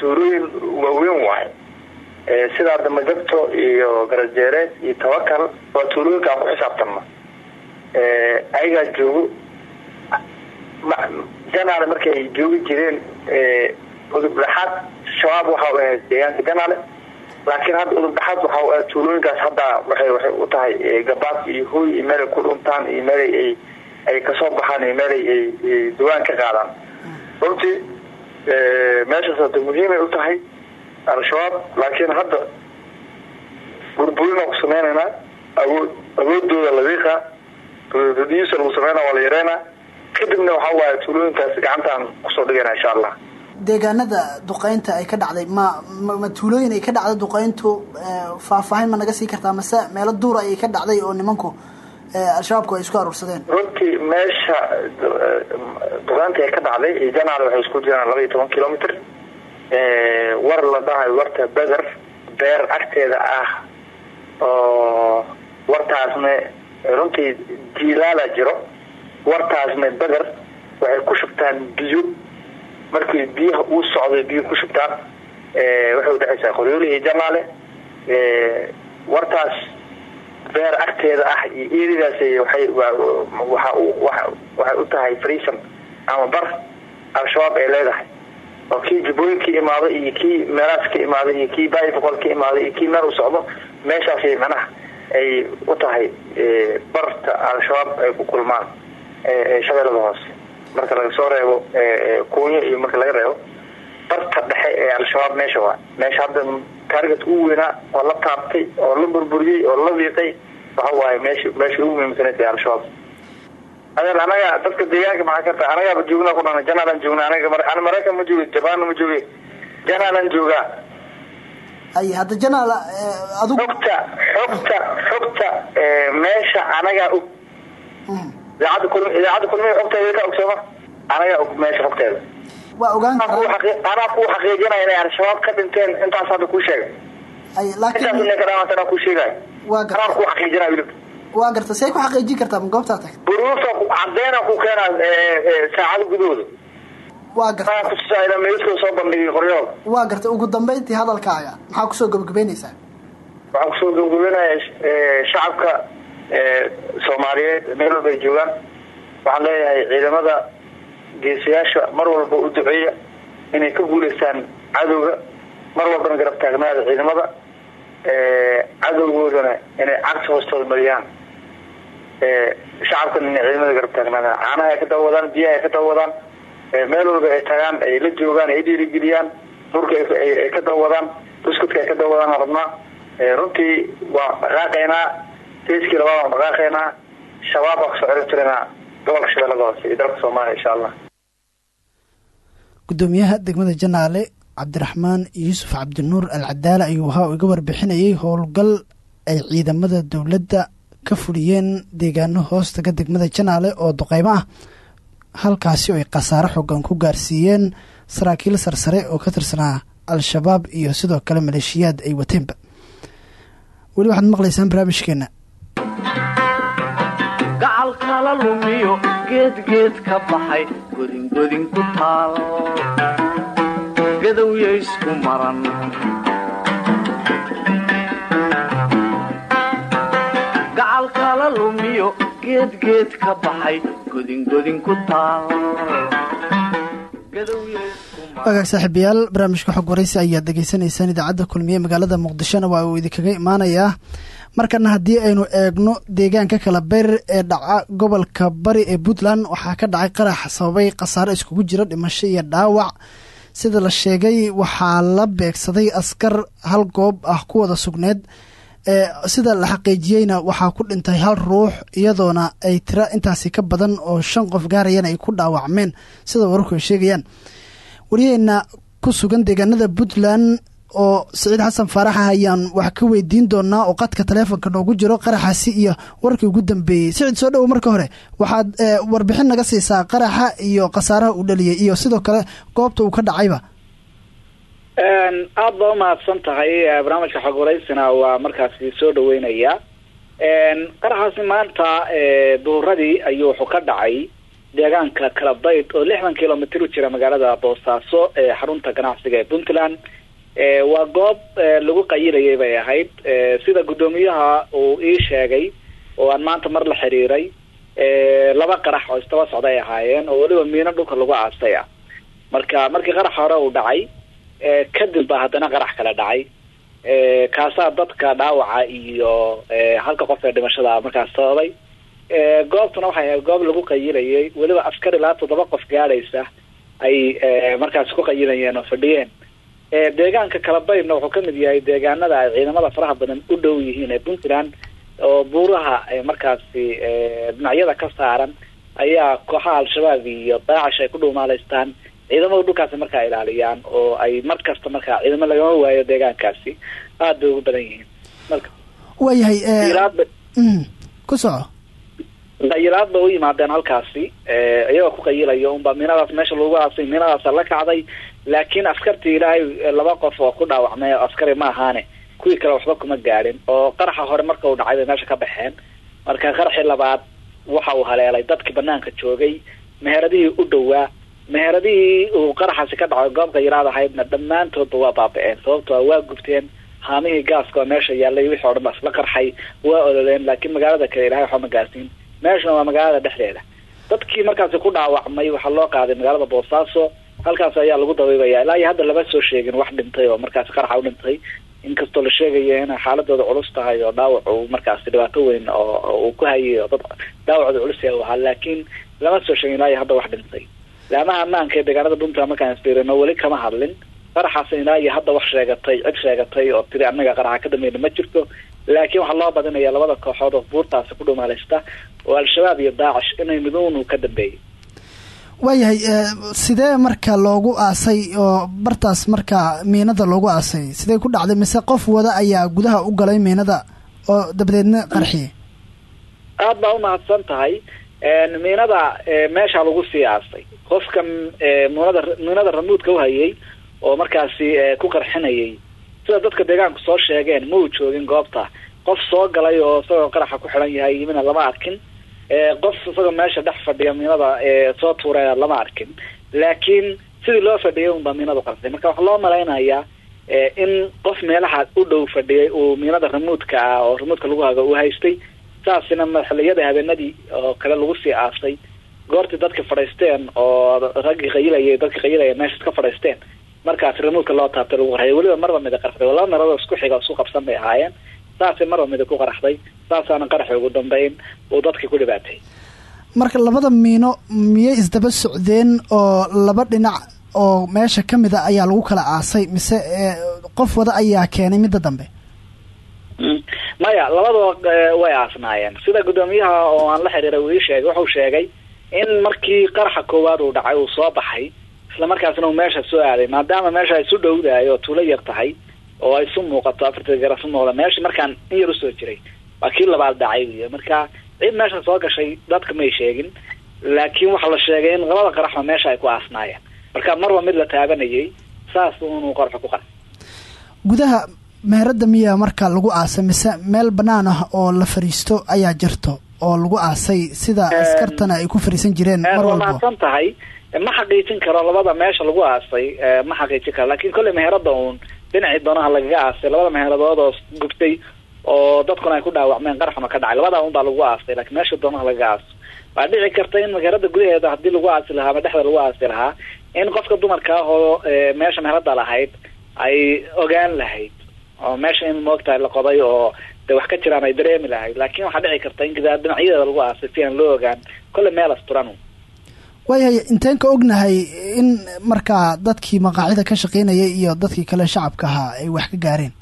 tuulooyin waaweyn waay sidaa damajabto iyo garajeereed iyo tabakal waa tuulooyinka aan ku xisaabtanno ayagaa joogo janaale markay ay joogi jireen udub dhexaad shabaab waxa u ahayd deegaanka janaale. Laakiin hadda udub dhexaad waxa ahayd tuulooyinkaas hadda waxay waxay u tahay gabaad iyo hooy iyo meelay ku dhuntaan iyo meelay ay ka soo baxaan iyo meelay ay duwaan ka qaadaan runtii meeshaas hada muhiimay u tahay al-shabaab laakiin hadda burburin ku sameynaynaa awood awoodooda labiiqa radiisa lagu sameynaa waa la kadibna waxa waaye tuulooyinkaas gacantaan ku soo dhigayna insha allah. Deegaanada duqeynta ay ka dhacday ma ma tuulooyin ay ka dhacday duqeyntu faahfaahin ma naga sii kartaa mase meelo duura ayay ka dhacday oo nimanku al-shabaabku ay isku aruursadeen runtii meesha duqeynta ay ka dhacday janaal waxay isku jiraan laba iyo toban kilomitr war la dhahayo warta beder beer agteeda ah oo wartaasna runtii jiilaala jiro. Wartaasna beder waxay ku shubtaan biyo. Markii biyaha uu socday biyo ku shubtaan waxay udhexaysaa qoryooli iyo janaale. Wartaas beer agteeda ah iyo eridaas waxay waxa waxay u tahay friisan ama bar al-shabaab ay leedahay. Oo kii jubbooyin ka imaaday iyo kii meelaas ka imaaday iyo kii baayi boqol ka imaaday iyo kii meel u socdo meeshaasay macnaha ay u tahay barta al-shabaab ay ku kulmaan shabeellada hoose. Marka laga soo reebo kuunyo iyo marka laga reebo barta dhexe ee al-shabaab meesha waa meesha hadda taarget ugu weynaa oo la taabtay oo la burburiyey oo la wiiqay waxa waaye meesha meesha ugu muhiimsanaysa al-shabaab adeer anaga dadka deegaanka maxaa ka tahay? Anagaaba joognaa ku dhana janaalan joognaa? Anaga ana maraykan ma joogi jabaanna ma joogi. Janaalan joogaa ay hadda janaal adigu xogta xogta xogta meesha anagaa og idaacadda kulmi idaacadda kulmiya xogteeda ka og sooma anagaa og meesha xogteeda waa ogaan anaa kuu xaqiijinaya inay al-shabaab ka dhinteen intaas hadda kuu sheegaya waa garta. See ku xaqiijin kartaa goobtaa tagta buruufa cadeena ku keenaa saacado gudahooda waa garta. Anaa kutusaayda meydkooda soo bandhigay qoryahooda waa garta. Ugu dambeyntii hadalkaaga maxaa ku soo gabagabeynaysaa waxaan ku soo gabagabeynaya shacabka soomaaliyeed meel walba ay joogaan. Waxaan leeyahay ciidamada geesayaasha mar walba u duceeya inay ka guuleystaan cadowga mar walbana garab taagnaada ciidamada cadowgoodana inay cagsi hoostooda mariyaan shacabkana inay ciidamada garab taagnaadaan. Caanaha ay ka daba wadaan biyaha ay ka daba wadaan meel walba ay tagaan ay la joogaan ay dhiirigeliyaan dhulka ay ka daba wadaan buskudka ay ka daba wadaan aan rabnaa. Runtii waan dhaqaaqaynaa teskii labaad waan dhaqaaqaynaa shabaab baa ka soo celin jiranaa gudoomiyaha degmada janaale cabdiraxmaan yuusuf cabdinuur al cadaala ayuu waxa uu iga warbixinayay howlgal ay ciidamada dowladda ka fuliyeen deegaano hoostaga degmada janaale oo duqeymo ah. Halkaasi oo ay khasaare xoogan ku gaarsiiyeen saraakiil sarsare oo ka tirsanaa al-shabaab iyo sidoo kale maleeshiyaad ay wateenba weli waxaad maqlaysaan barnaamijkeena kala lumiyo geedgeed ka baxay godingodin ku taal. Gadowya isku maran. Gacal kala lumiyo geedgeed ka baxay godingodin ku taal. Wagaag saaxiibayaal barnaamijka xog waraysi ayaad degeysanaysaan idaacadda kulmiye magaalada muqdishona waa uu idinkaga imaanayaa markana haddii aynu eegno deegaanka kala beer ee dhaca gobolka bari ee puntland waxaa ka dhacay qarax sababay khasaare iskugu jira dhimasho iyo dhaawac. Sida la sheegay waxaa la beegsaday askar hal goob ah ku wada sugneed. Ee sida la xaqiijiyeyna waxaa ku dhintay hal ruux iyadoona ay tira intaasi ka badan oo shan qof gaarayana ay ku dhaawacmeen. Sida wararku ay sheegayaan waryaheena ku sugan deegaanada puntland oo siciid xasan faaraxa ayaan wax ka weydiin doonaa oo qadka taleefonka noogu jiro qaraxaasi iyo warkii ugu dambeeyey. Siciid soo dhowo marka hore waxaad warbixin naga siisaa qaraxa iyo khasaaraha uu dhaliyay iyo sidoo kale goobta uu ka dhacayba. Aada baa umahadsan tahay barnaamijka xog waa markaasi soo dhaweynaya qaraxaasi maanta duhuradii ayuu wuxuu ka dhacay deegaanka kalabayd oo lixdan kilomitr u jira magaalada boosaaso ee xarunta ganacsiga ee puntland waa goob lagu qayilayay bay ahayd. Sida guddoomiyaha uu ii sheegay oo aan maanta mar la xiriiray laba qarax oo istaba socda ay ahaayeen oo weliba miino dhulka lagu aasay ah. Marka markii qarax hore uu dhacay kadib baa haddana qarax kale dhacay. Kaasaa dadka dhaawaca iyo halka qof ee dhimashada markaas sababay. Goobtuna waxay ahayd goob lagu qayilayay weliba askar ilaa toddoba qof gaadhaysa ay markaas ku qayilayeen oo fadhiyeen deegaanka kalabaydna wuxuu ka mid yahay deegaanada ay ciidamada faraha badan u dhow yihiin ee puntland oo buuraha markaasi dhinacyada ka saaran ayaa kooxaha al-shabaab iyo daacish ay ku dhuumaaleystaan ciidamada dhulkaasi markaa ilaaliyaan oo ay mar kasta markaa ciidamo lagama waayo deegaankaasi aada bay ugu badan yihiin. Marka waayahay ilaadba ku soco qayilaad bay u yimaadeen halkaasi iyagoo ku qayilayo unba miinadaas meesha lagu aasay miinadaasa la kacday laakiin askartii ilaahay laba qof oo ku dhaawacmay oo askari ma ahaane. Kuwii kale waxba kuma gaadhin oo qaraxa hore marka uu dhacay bay meesha ka baxeen. Marka qaraxii labaad waxa uu haleelay dadkii banaanka joogay meheradihii u dhowaa meheradihii uu qaraxaasi ka dhaco goob qayilaad ahaydna dhammaantoodba waa baaba-een. Sababto waa gubteen haamihii gaaska oo meesha yaallay wixii o dhan baa isla qarxay waa ololeen laakiin magaalada kale ilahay waxba ma gaarsiin meeshuna waa magaalada dhexdeeda. Dadkii markaasi ku dhaawacmay waxaa loo qaaday magaalada boosaaso halkaas ayaa lagu dabiibaya ilaa iyo hadda lama soo sheegin wax dhintay oo markaasi qaraxa u dhintay. Inkastoo la sheegayo inay xaaladooda culus tahay oo dhaawac uu markaasi dhibaato weyn oo uu ku hayay oo dad dhaawacooda culus yahay u ahaa. Laakiin lama soo sheegin ilaa iyo hadda wax dhintay. Laamaha ammaanka ee deegaanada puntland markaan isfiirino weli kama hadlin. Qaraxaas ilaa iyo hadda wax sheegatay cid sheegatay oo tiri annaga qaraxa ka dambeeyna ma jirto laakiin waxaa loo badinaya labada kooxood oo buurtaasi ku dhumaalaysta oo al-shabaab iyo daacish inay miduunu ka dambeeyey waayahay sidee marka loogu aasay oo bartaas marka miinada loogu aasay sidee ku dhacday? Mise qof wada ayaa gudaha u galay miinada oo dabadeedna qarxiyay aada baa umahadsan tahay miinada meesha lagu sii aasay. Qofka miinada miinada ramuudka uhayay oo markaasi ku qarxinayay sida dadka deegaanku soo sheegeen ma uu joogin goobta qof soo galay oo isagoo qaraxa ku xidhan yahay yimina lama arkin qof isagoo meesha dhex fadhiya miinada soo tuuraya lama arkin laakiin sidii loo fadhiyay unbaa miinadu qarxday marka waxaa loo malaynayaa in qof meelaha u dhow fadhiyay uu miinada ramuudka ah oo ramuudka lagu hago uu haystay saasina xilliyada habeenadii oo kale lagu sii aasay goortii dadka fadhiisteen oo raggii qayilayay dadka qayilaya meesha iska fadhiisteen markaas ramuudka loo taabtay lagu qarxay weliba marba mida qarxday. Laba meelood oo isku xiga isku qabsan bay ahaayeen. Saasay marba mida ku qaraxday saasaana qaraxi ugu dambeyn. Uu dadkii ku dhibaatay. Marka labada miino miyay isdaba socdeen oo laba dhinac oo meesha ka mid a ayaa lagu kala aasay? Mise qof wada ayaa keenay midda dambe? Maya labadaba way aasnaayeen. Sida guddoomiyaha oo aan la xiriiray uu ii sheegay. Wuxuu sheegay in markii qaraxa koowaad uu dhacay uu soo baxay isla markaasna uu meesha soo aaday maadaama meesha ay isu dhowdahay oo tuulo yar tahay oo ay isu muuqato afarta gara isu muuqda meesha markaan in yar u soo jiray waa kii labaad dhacay wiy marka cid meesha soo gashay dadka may sheegin laakiin waxaa la sheegay in labada qaraxba meesha ay ku aasnaayeen. Marka marba mid la taabanayay saas unuu qaraxo ku qara gudaha meherada miyaa marka lagu aasay mise meel banaan ah oo la fariisto ayaa jirto oo lagu aasay sida askartana ay ku fariisan jireen mar walbo? tahay ma xaqiijin karo labada meesha lagu aasay ma xaqiijin karo. Laakiin kolley meherada uun dhinacii doonaha lagaga aasay. Labada meheradood oo gubtay oo dadkuna ay ku dhaawacmeen qaraxna ka dhacay. Labada un baa lagu aasay laakiin meesha doonaha lagaga aaso waa dhici karta in meherada gudaheeda haddii lagu aasi lahaa ama dhexda lagu aasi lahaa in qofka dumarka ah oo meesha meherada lahayd ay ogaan lahayd. Oo meesha in moogtahay la qoday oo de wax ka jiraan ay dareemi lahayd. Laakiin waxaa dhici karta in gidaa dhinacyadeeda lagu aasay si aan loo ogaan. Kolley meel asturan waayahay inteen ka ognahay in markaa dadkii maqaacida ka shaqeynayay iyo dadkii kale shacabka ahaa ay wax ka gaareen.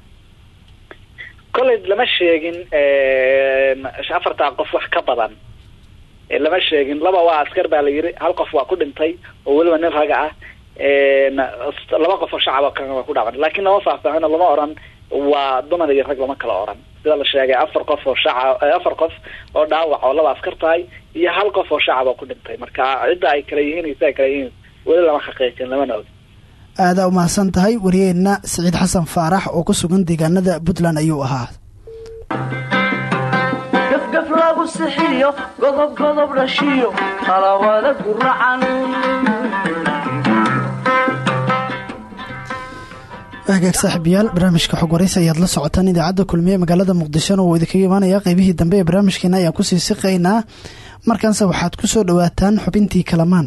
Kolley lama sheegin afartaa qof wax ka badan. Lama sheegin laba waa askar baa la yiri hal qof waa ku dhintay oo weliba nin raga ah. Laba qof oo shacaba kalena waa ku dhacan laakiin lama faahfaahino lama oran waa dumar iyo rag lama kala oran sida la sheegay afar qof oo shaca afar qof oo dhaawac oo laba askar tahay iyo hal qof oo shacaba ku dhintay. Marka cidda ay kala yihiin ay kala yihiin weli lama xaqiijin lamana og aadaa umahadsan tahay wariyeenna siciid xasan faarax oo ku sugan deegaanada puntland ayuu ahaa. Gafgaf lagu sixiyo godob godob dhashiyo qalawada guracan hagaag saaxiibayaal barnaamijka xog waraysi ayaad la socotaan idaacadda kulmiye magaalada muqdishona oo idinkaga imaanaya qeybihii dambe ee barnaamijkeena ayaan ku sii siqaynaa. Markaanse waxaad ku soo dhowaataan xubintii kalamaan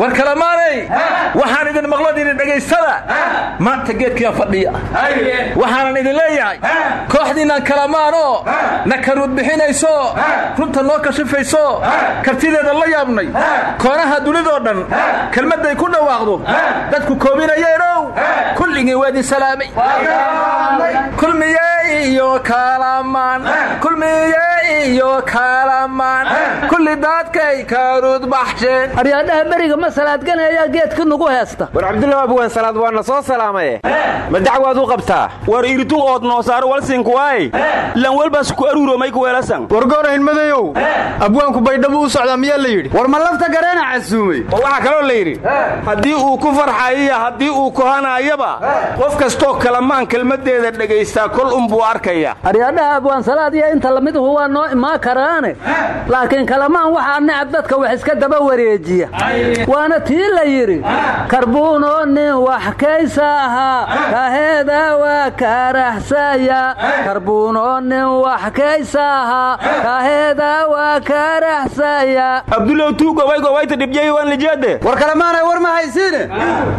war kalamaanay waxaan idin maqlon idin dhegaysada maanta geedkiyaa fadhiya. Waxaanan idin leeyahay. Kooxdiinnan kalamaanoo na karuud bixinayso runta noo kashifayso. Kartideeda la yaabnay. Koonaha dunidoo dhan. Kelmadday ku dhawaaqdo. Dadku koobinayeenow kulligii waa idin salaamay iyo kulli dadkay karuud baxsheen aryaadhaha beriga ma salaadgana ayaa geedka nugu heesta war cabdullahi abwaan salaad waana soo salaamaye ma dacwaad u qabtaa? War iritu ood noosaar walsinkuwaay lan walbaas ku aruuromay kuweelasan wargoonahin madayow abwaanku baydhabo u socdaa miyaa la yidhi? War ma lafta gareena casuumay. War waxaa kaloo la yidhi haddii uu ku farxayiyo haddii uu kohanaayaba qof kastoo kalamaan kelmaddeeda dhegaystaa kol unbuu arkaya aryaadhaha abwaan salaad iyo inta lamiduhu waa noo imaan karaane. Laakiin kalamaan waxaa necab dadka wax iska daba wareejiya. Waana tii la yidhi karbuunoo nin wax kaysa ahaa kaheeda waa karaxsaya karbuunoo nin wax kaysa ahaa kaheeda waa karaxsaya abdulow tuu gobay gobayta dhibjay waan lijeede war kalemaanay war ma haysiine?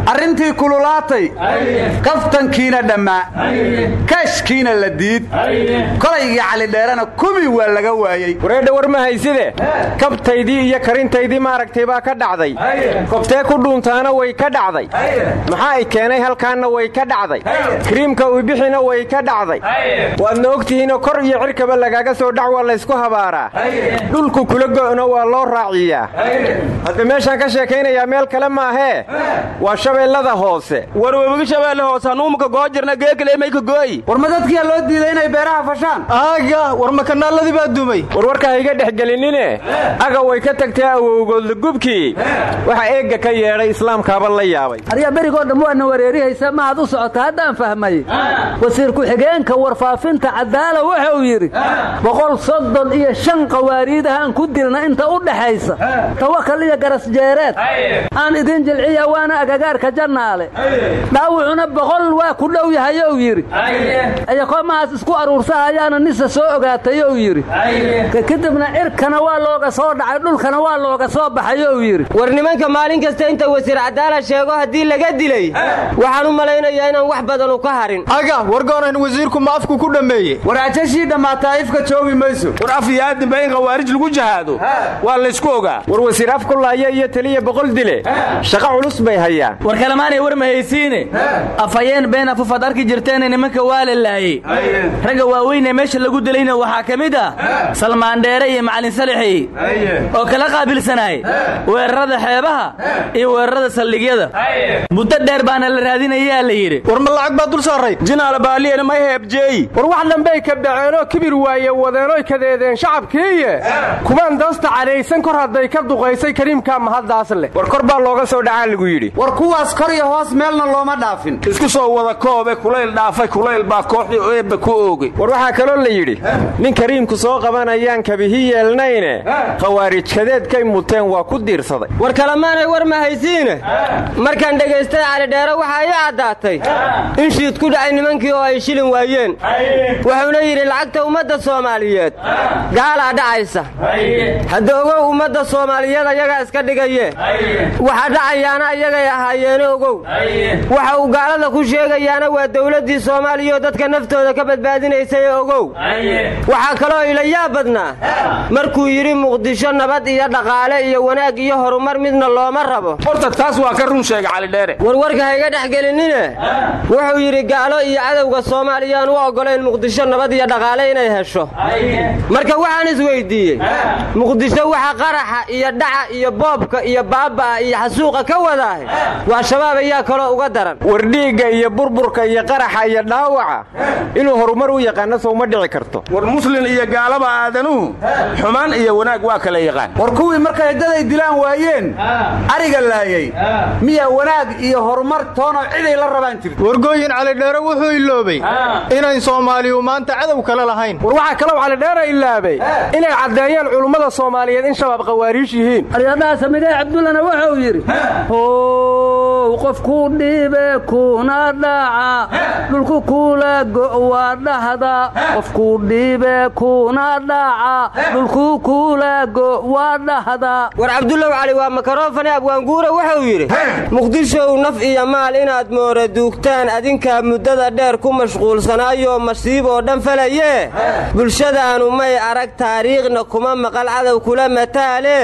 Arrintii kululaatay kaftankiina dhammaa kaashkiina la diid. Kolaygii calidheerana kumi waa laga waayey. Wareedha war ma hayside? Kabtaydii iyo karintaydii maaragtay baa ka dhacday. Kobtee ku dhuuntaana way ka dhacday. Maxaa ay keenay halkaanna way ka dhacday? Kariimka uybixina way ka dhacday. Waadna ogtihiinoo kor iyo cirkaba lagaaga soo dhac waa laysku habaaraa. Dhulku kula go'no waa loo raaciyaa. Hadda meeshaan ka sheekaynayaa meel kale maahee waa shabeellada hoose. War webiga shabeelle hoose hanuumaka goojirna geekaleemayka gooyi ma loo diiday inay beeraha fashaan? Aaga war makanaalladii baa dumay? War warkaa iga dhex gelinine? Aga way ka tagtay awowgoodla gubkii? Waxa eegga ka yeedhay islaamkaaba la yaabay. Aryaa berigoo dhamm waadna wareerihaysa maad u socota haddaan fahmay. Wasiir ku-xigeenka warfaafinta cadaala wuxuu yidhi boqol soddon iyo shan qawaariidahaan ku dilna inta u dhaxaysa. Tawakal iyo garasjeereed aan idin jilciya waana agagaarka jannaale. Dhaawucuna boqol waa ku dhow yahayou yidhi iyakoo mahaas isku aruursahayaana nisa soo ogaatayou yidhi. Kadibna cirkana waa looga soo dhacay dhulkana waa looga soo baxayou yidhi. War nimanka maalin kasta inta wasiir cadaala sheego haddii laga dilay waxaan u malaynayaa inaan wax badanu ka harin. Aga wargoonahin wasiirku ma afku ku dhammeeye war ajashii dhammaataa ifka joogi mayso. War af iyo aadinba in khawaarij lagu jahaado waa laysku ogaa. War wasiir af kulaaya iyo teliya boqol dile. Shaqo culus bay hayaan. War kalemaanay war ma haysiine afhayeen been afufad arki jirteene nimanka waa la laayey ragga waaweynee meesha lagu dilayna waxaa ka mid ah salmaan dheere iyo macalin salixi oo kala qaabilsanaay weerarada xeebaha iyo weerarada saldhigyada. Muddo dheer baana la raadinayaa la yidhi. War ma lacag baa dul saaray? Jinaal baaliyana may heebjeey war wax dambey ka dhaceenoo kibir waaye wadeenoy kadeedeen shacabkiiye kumaan doosta cadhaysan kor hadday ka duqaysay kariimkaa mahaddaas leh. War kor baa looga soo dhacaa lagu yidhi. War kuwaas kor iyo hoos meelna looma dhaafin. Isku soo wada koobe kulayl dhaafay kulayl baa kooxdii eebba ku oogay. War waxaa kaloo la yidhi nin kariimku soo qabanayaan kabihi yeelnayne khawaarijkadeedkay muteen waa ku diirsaday. War kalemaanay war ma haysiine? Markaan dhegaystay calidheere waxaa ii caddaatay. In shiid ku dhacay nimankii oo ay shilin waayeen. Wuxuuna yidhi lacagta ummadda soomaaliyeed gaalaa dhacaysa. Hadda ogow ummadda soomaaliyeed ayagaa iska dhigaye waxa dhacayaana ayagay ahaayeene ogow. Waxa uu gaalada ku sheegayaana waa dawladdii soomaaliya oo dadka naftooda ka badbaadinaysay ogow? Waxaa kaloo ilayaa badnaa. Markuu yidhi muqdisho nabad iyo dhaqaale iyo wanaag iyo horumar midna looma rabo. Horta taas waa ka run sheega calidheere warwarka hayga dhex gelinine? Wuxuu yidhi gaalo iyo cadowga soomaaliyaan u oggolayn muqdisho nabad iyo dhaqaale inay hesho. Marka waxaan isweyddiiyey muqdisho waxa qaraxa iyo dhaca iyo boobka iyo baaba'a iyo xasuuqa ka wadaahay waa shabaab ayaa kaloo uga daran. War dhiigga iyo burburka iyo qaraxa iyo dhaawaca inuu horumar u yaqaano sowma dhici karto. War muslin iyo gaalaba aadanuhu xumaan iyo wanaag waa kala yaqaan. War kuwii markay hiddaday dilaan waayeen ariga laayay. Miyaa wanaag iyo horumar toonoo ciday la rabaan jirta wargooyin calidheere wuxuu iloobay inayn soomaaliyu maanta cadow kale lahayn. War waxaa kaloo calidheere ilaabay inay caddeeyeen culummada soomaaliyeed in shabaab khawaariish yihiin. Aryadhaha samidee cabdullana wuxuu yidhi how qofkuu dhiibe kuna dhaca dhulku kula go'waa dhahda qofkuu dhiibe kuna dhaca dhulku kula go'waa dhahda war cabdullaw cali waa makarofane abwaanguura wuxuu yidhi muqdishow naf iyo maal inaad moora duugtaan adinkaa muddada dheer ku mashquulsanaayoo masiiboo dhan falayee bulshadaanu may arag taariikhna kuma maqal cadow kula mataale?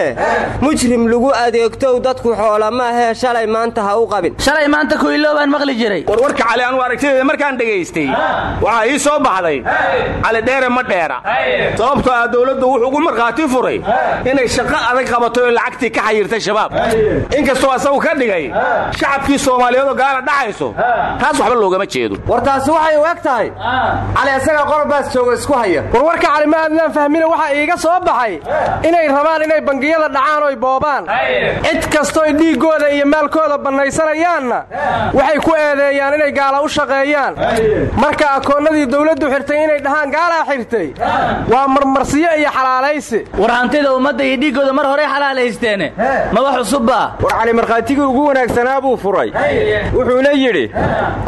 Mujrim lagu adeegtow dadku xoolamaahee shalay maanta ha u qabin. Shalay maanta kuiloo baan maqli jiray. Warwarka cali anu aragtideeda markaan dhegaystay waxaa ii soo baxday. Cali dheere ma dheera. Sababtoo ah dowladdu wuxuu ugu markhaati furay inay shaqo adag qabato oo lacagtii ka xayirtay shabaab. Inkastoo asagu ka dhigay shacabkii soomaaliyeed oo gaala dhacayso taas waxba loogama jeedo. War taasi waxay u eg tahay. Cali isaga qorobaas jooga isku haya. Warwarka cali ma aadnaan fahmina waxaa iiga soo baxay. Inay rabaan inay bangiyada dhacaan oy boobaan. Cid kastooy dhiiggooda iyo maalkooda bannaysanayaanna waxay ku eedeeyaan inay gaala u shaqeeyaan. Marka akoonnadii dawladdu xirtay inay dhahaan gaalaa xirtay. Waa marmarsiyo iyo xalaalaysi. War hantida ummadda iyo dhiiggooda mar horey xalaalaysteene. Ma wax cusubba war cali markhaatigii ugu wanaagsanaa buu furay. Wuxuuna yidhi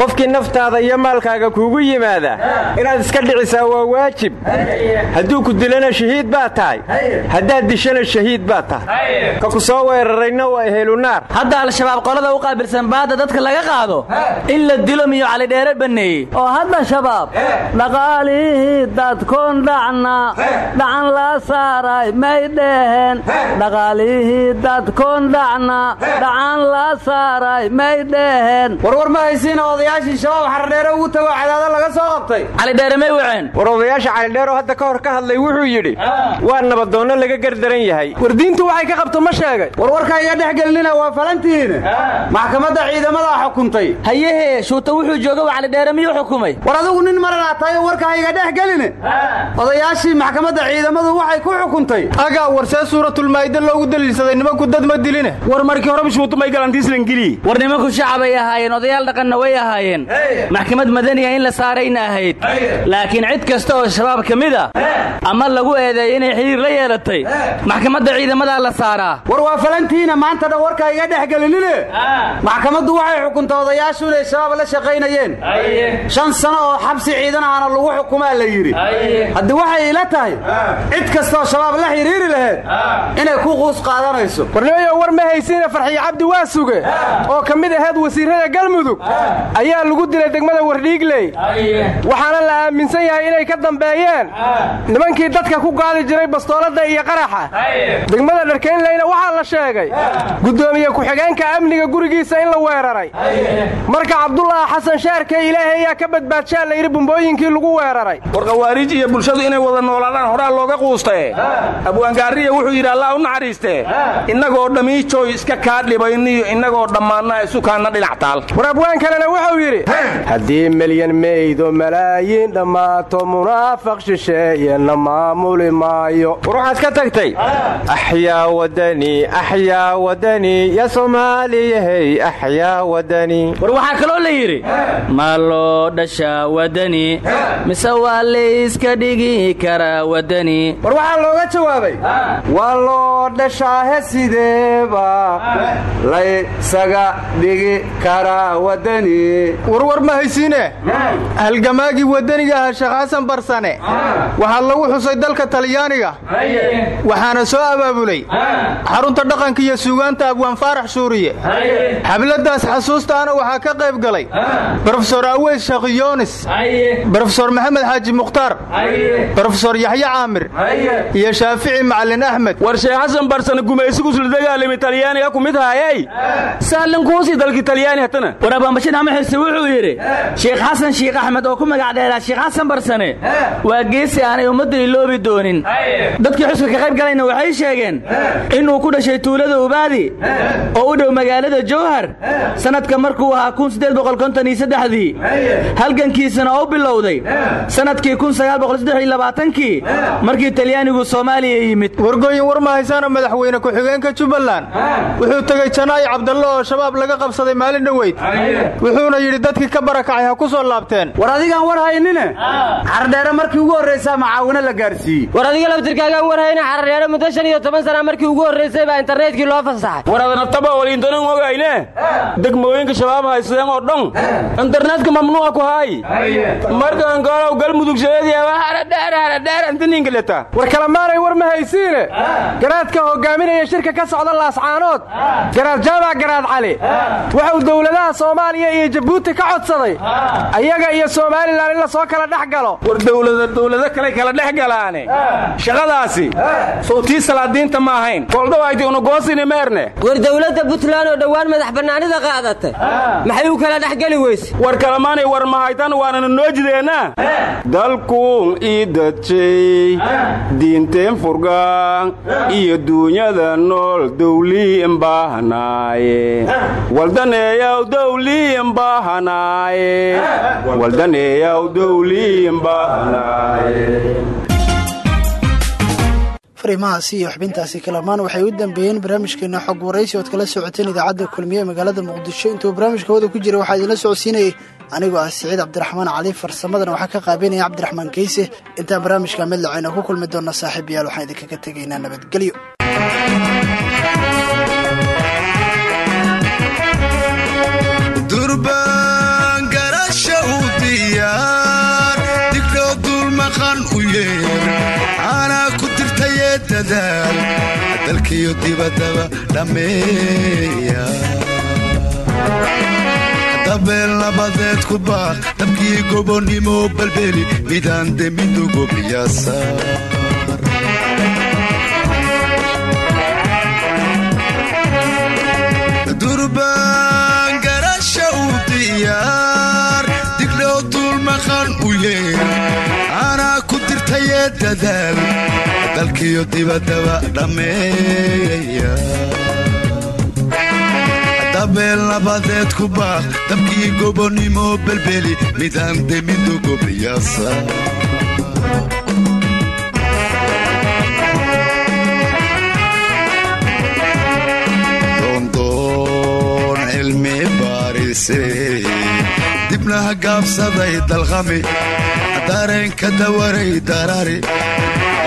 qofkii naftaada iyo maalkaaga kuugu yimaada inaad iska dhicisaa waa waajib. Hadduu ku dilana shahiid baad tahay. Haddaad dishana shahiid baad tahay. Ka ku soo weerarayna waa ehelunaar hadda al-shabaab qolada u qaabilsan baadda dadka laga qaado in la dilo miyo calidheere banneeyey. Oo hadda shabaab dhaqaalihii dadkoon dhacna dhacan la saaray may dheheen dhaqaalihii dadkoon dhacna dhacan la saaray may dheheen warwar ma haysiina odayaashii shabaab xardheere ugu tago cadaado laga soo qabtay. Calidheere may waceen. War odayaasha calidheeroo hadda ka hor ka hadlay wuxuu yidhi waa nabadoonno laga gardaran yahay. War diintu waxay ka qabto ma sheegay. Warwarka iga dhex gelinina waa falantihiin. Maxkamadda ciidamadaa xukuntay. Hayehee shuuta wuxuu jooga wa calidheere miyuu xukumay nin maranaa tayo warka ha iga dhex geline? Odayaashii maxkamadda ciidamadu waxay ku xukuntay. Agaa war see suuratulmaa'ida loogu daliilsaday nimanku dad ma diline. War markii horeba shuutumay galantiislangeliye war nimanku shacabay ahaayeen odayaal dhaqanna way ahaayeen. Maxkamad madaniya in la saarayna ahayd. Laakiin cid kasta oo shabaab ka mid a ama lagu eedeeyo inay xidhiir la yeelatay maxkamadda ciidamadaa la saaraa. War waa falantiina maanta dhan warka iga dhex gelinine? Maxkamaddu waxay xukuntay odayaashu inay shabaab la shaqaynayeen. Shan sano oo xabsi ciidan ahana lagu xukumaa la yidhi. Haddii waxay ila tahay cid kastaoo shabaab la xidhiiri laheed inay ku quus qaadanayso. Warnimayo war ma haysiina farxiyo cabdi waa suge. Oo ka mid ahayd wasiirrada galmudug ayaa lagu dilay degmada wardhiigley waxaana la aaminsan yahay inay ka dambeeyeen nimankii dadka ku gaadi jiray bastoolada iyo qaraxa. Degmada dharkaynleyna waxaa la sheegay guddoomiye ku-xigeenka amniga gurigiisa in la weeraray. Marka cabdulaahi xasan shaarkee ilaahay ayaa ka badbaadshaa la yidhi bumbooyinkii lagu weeraray. War khawaariij iyo bulshadu inay wada noolaadaan horaa looga quustae abwaangaariya wuxuu yidhi allah u naxariistee. Innagoo dhammiijooy iska kaa dhibayniyo innagoo dhammaanna isu kaanna dhinac taal war abwaan kalena wuxuu yidhi haddii milyan meydo malaayiin dhammaato munaafaq shisheeyena maamuli maayo. War waxaad ka tagtay axyaa wadani axyaa wadani ya soomaaliyahey axyaa wadani. War waxaa kaloo la yidhi ma loo dhashaa wadani. Mise waa layska dhigi karaa wadani. War waxaa looga jawaabay. Waa loo dhashaahe sideeba. Laysaga dhigi karaa wadani. Warwar ma haysiine? Halgamaagii wadaniga aha sheekh xasan barsane. Waxaa lagu xusay dalka talyaaniga. Waxaana soo abaabulay. Xarunta dhaqanka iyo suugaanta abwaan faarax shuuriye. Xabladaas xasuustaana waxaa ka qayb galay brofesor aweys shakiyoonis brofesor maxamed xaaji mukhtaar brofesor yaxye caamir iyo shaafici macalin axmed war sheekh xasan barsane gumaysigusla dagaalami talyaaniga ku mid haayey saalankuusii dalki talyaani hatana? War abaanbashir axmed xirse wuxuu yidhi sheekh xasan shiikh axmed oo ku magac dheeraa sheekh xasan barsane waa geesi aanay ummadda iloobi doonin. Dadkii xuska ka qayb galayna waxay sheegeen inuu ku dhashay tuulada ubaadi oo u dhow magaalada jowhar sanadka markuu ahaa halgankiisana oo bilowday. Sanadkii kunsagaalboqolsaddexiyolabaaatankii markii talyaanigu soomaaliya yimid. Wargooyin war ma haysaana madaxweyne ku-xigeenka jubbaland. Wuxuu tegey janaayi cabdalle oo shabaab laga qabsaday maalin dhoweyd wuxuuna yidhi dadkii ka barakacay ha ku soo laabteen. War adigaan war haynine? Xardheere markii ugu horraysaa macaawino la gaarsiiyey. War adiga laftirkaagaan war hayne xardheere muddo shan iyo toban sana markii ugu horraysay baa internetkii loo fasaxay. War adanataba waliintanan ogayne degmooyinka shabaab haysadeen oo dhan. Internetka mamnuuca ku haay markaan gaalow galmudug intaninkaleta war kalemaanay war ma haysiine. Garaadka hogaaminaya shirka ka socda laascaanood garaad jaamac garaad cali. Wuxuu dowladaha soomaaliya iyo jabuuti ka codsaday. Ayaga iyo somalilan in la soo kala dhex galo. War dowlado kale kala dhex galaane. Shaqadaasi. Sowtii salaadiinta ma ahayn. Koldhawayti unagoosini meerne. War dowladda puntland oo dhowaan madax bannaanida qaadatay maxay u kala dhexgeli weyse? War kalamaanay war mahaytan waanana noo jideenna dalkuun ii dadjay diinteen furgaan iyo duunyada nool dowliin baahanaaye waldaneeyaw dowliin baahanaaye waldaneeyaw dowliin baahanaaye fariimahaasi iyo xubintaasi kalamaan waxay u dambeeyeen barnaamijkeena xog waraysi ood kala socoteen idaacadda kulmiye magaalada muqdisho. Intuu barnaamijka wada ku jira waxaa idinla socodsiinayay anigoo ah siciid cabdiraxmaan cali farsamadana waxaa ka qaabeynaya cabdiraxmaan keyse intaan barnaamijka midlacayna ku kulmi doona saaxiib yaal waxaan idinkaga tegaynaa nabadgelyo durbaan garasha u dadaal dalkiyo dibaddaba dhammeeya dabeel nabadeed ku baaq dabkii gobonnimo balbeli midaan durbaan garasha u diyaar dadaal dalkiyo dibaddaba dhammeeya dabeel nabadeed ku baaq dabkii gobonnimo belbeli midaan demidugo biyaasa doondoon cilmi dibnaha gaabsaday dalqami dareenka dawaray darari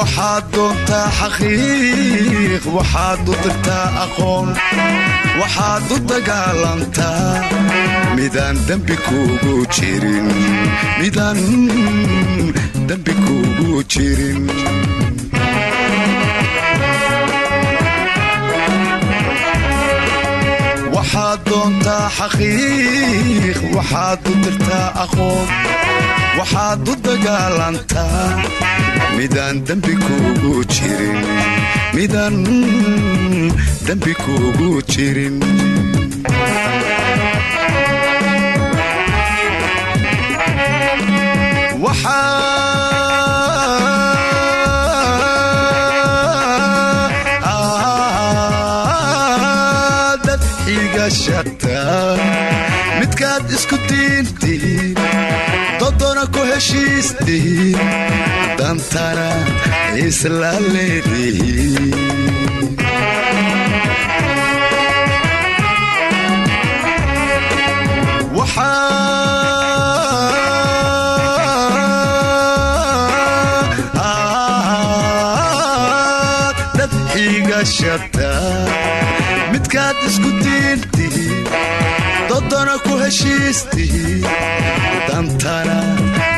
waxaad doontaa xaqiiq waxaad u dirtaa aqoon waxaad u dagaalantaa midaan dembi kuugu jirin midaan dembi kuugu jirin. Waxaad doontaa xaqiiq waxaad u dirtaa aqoon waxaad u dagaalantaa midaan dembi kuugu jirin. Midaan dembi kuugu jirin. Waxaa dad xigashata midkaad isku diintiin heshiistiin dantana isla leedihiin dodona ku heshiistiin dantana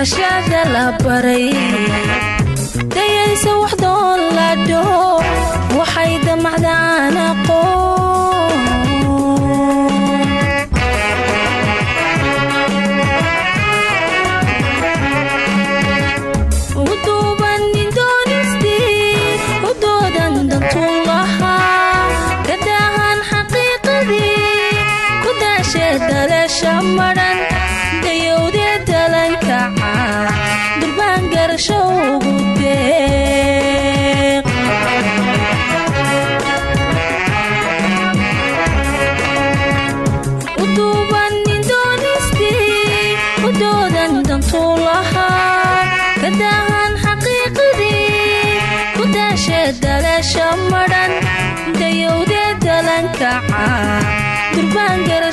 dirashada la baray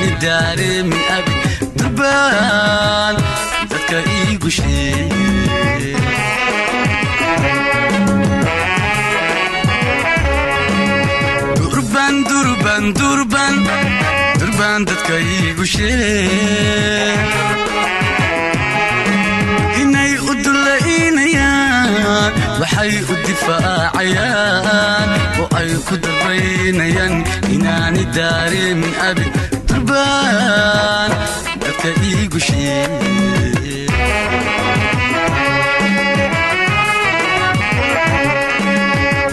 waxaani daareemi ag durbaan dadka iigu sheeye ay ku darbaynayaan inaani daareemin abi baan dadka iigu sheeye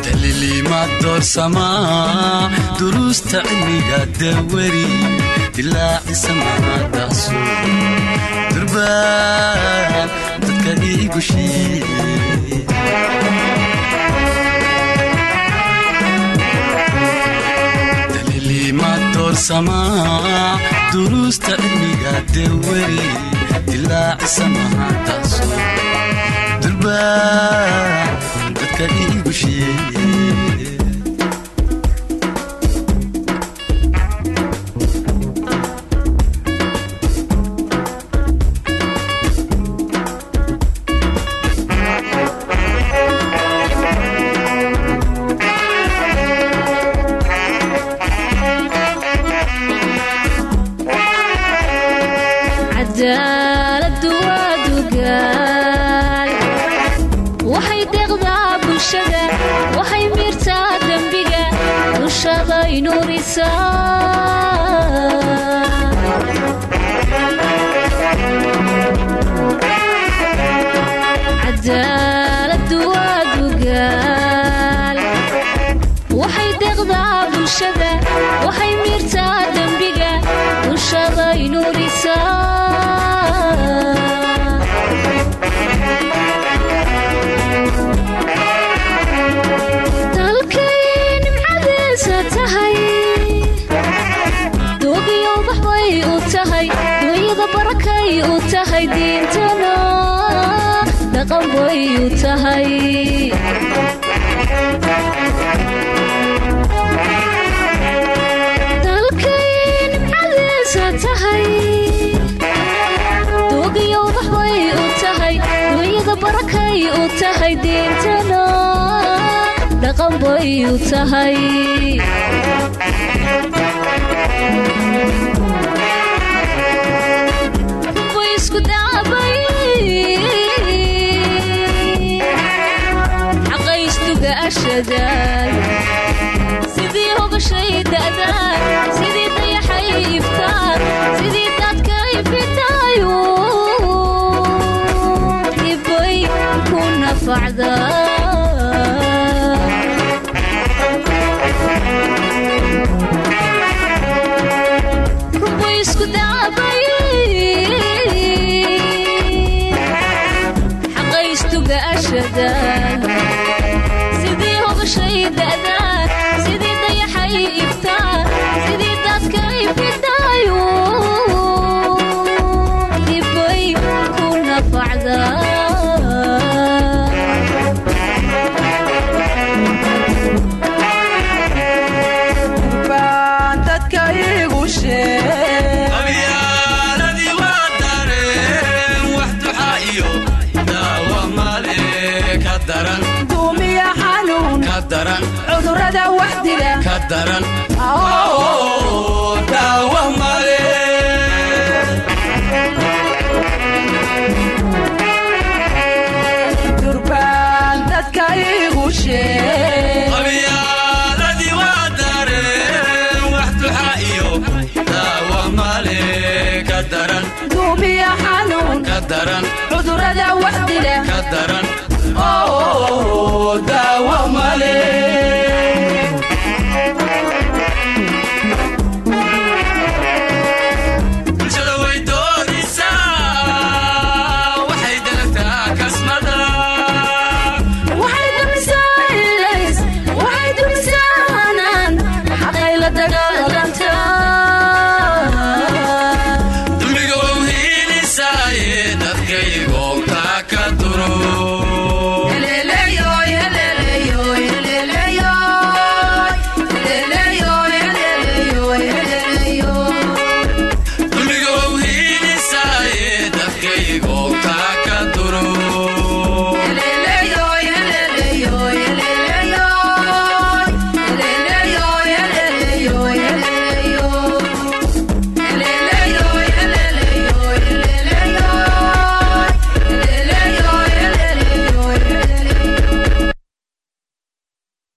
daliliima doorsamaa duruusta cilmiga dawari dilaaci samaadasu durbaan dadka iigu sheeye farsamaa duruusta cilmiga deweri dilaaciisa mahadaasu durbaa dadka iigu sheeye done. Barakay u tahay diintana dhaqan bay u tahay sidii hogashay da'daan sidii dayaxay iftaan sidii dadka ifitaayo ku daran. Oo daawa male durbaan dadka igu sheeg qabyaaladii waa dareen wax duxa iyo daawa male ka daran. Duumiya xanuun ka daran. Cudurrada wax dila ka daran. Oo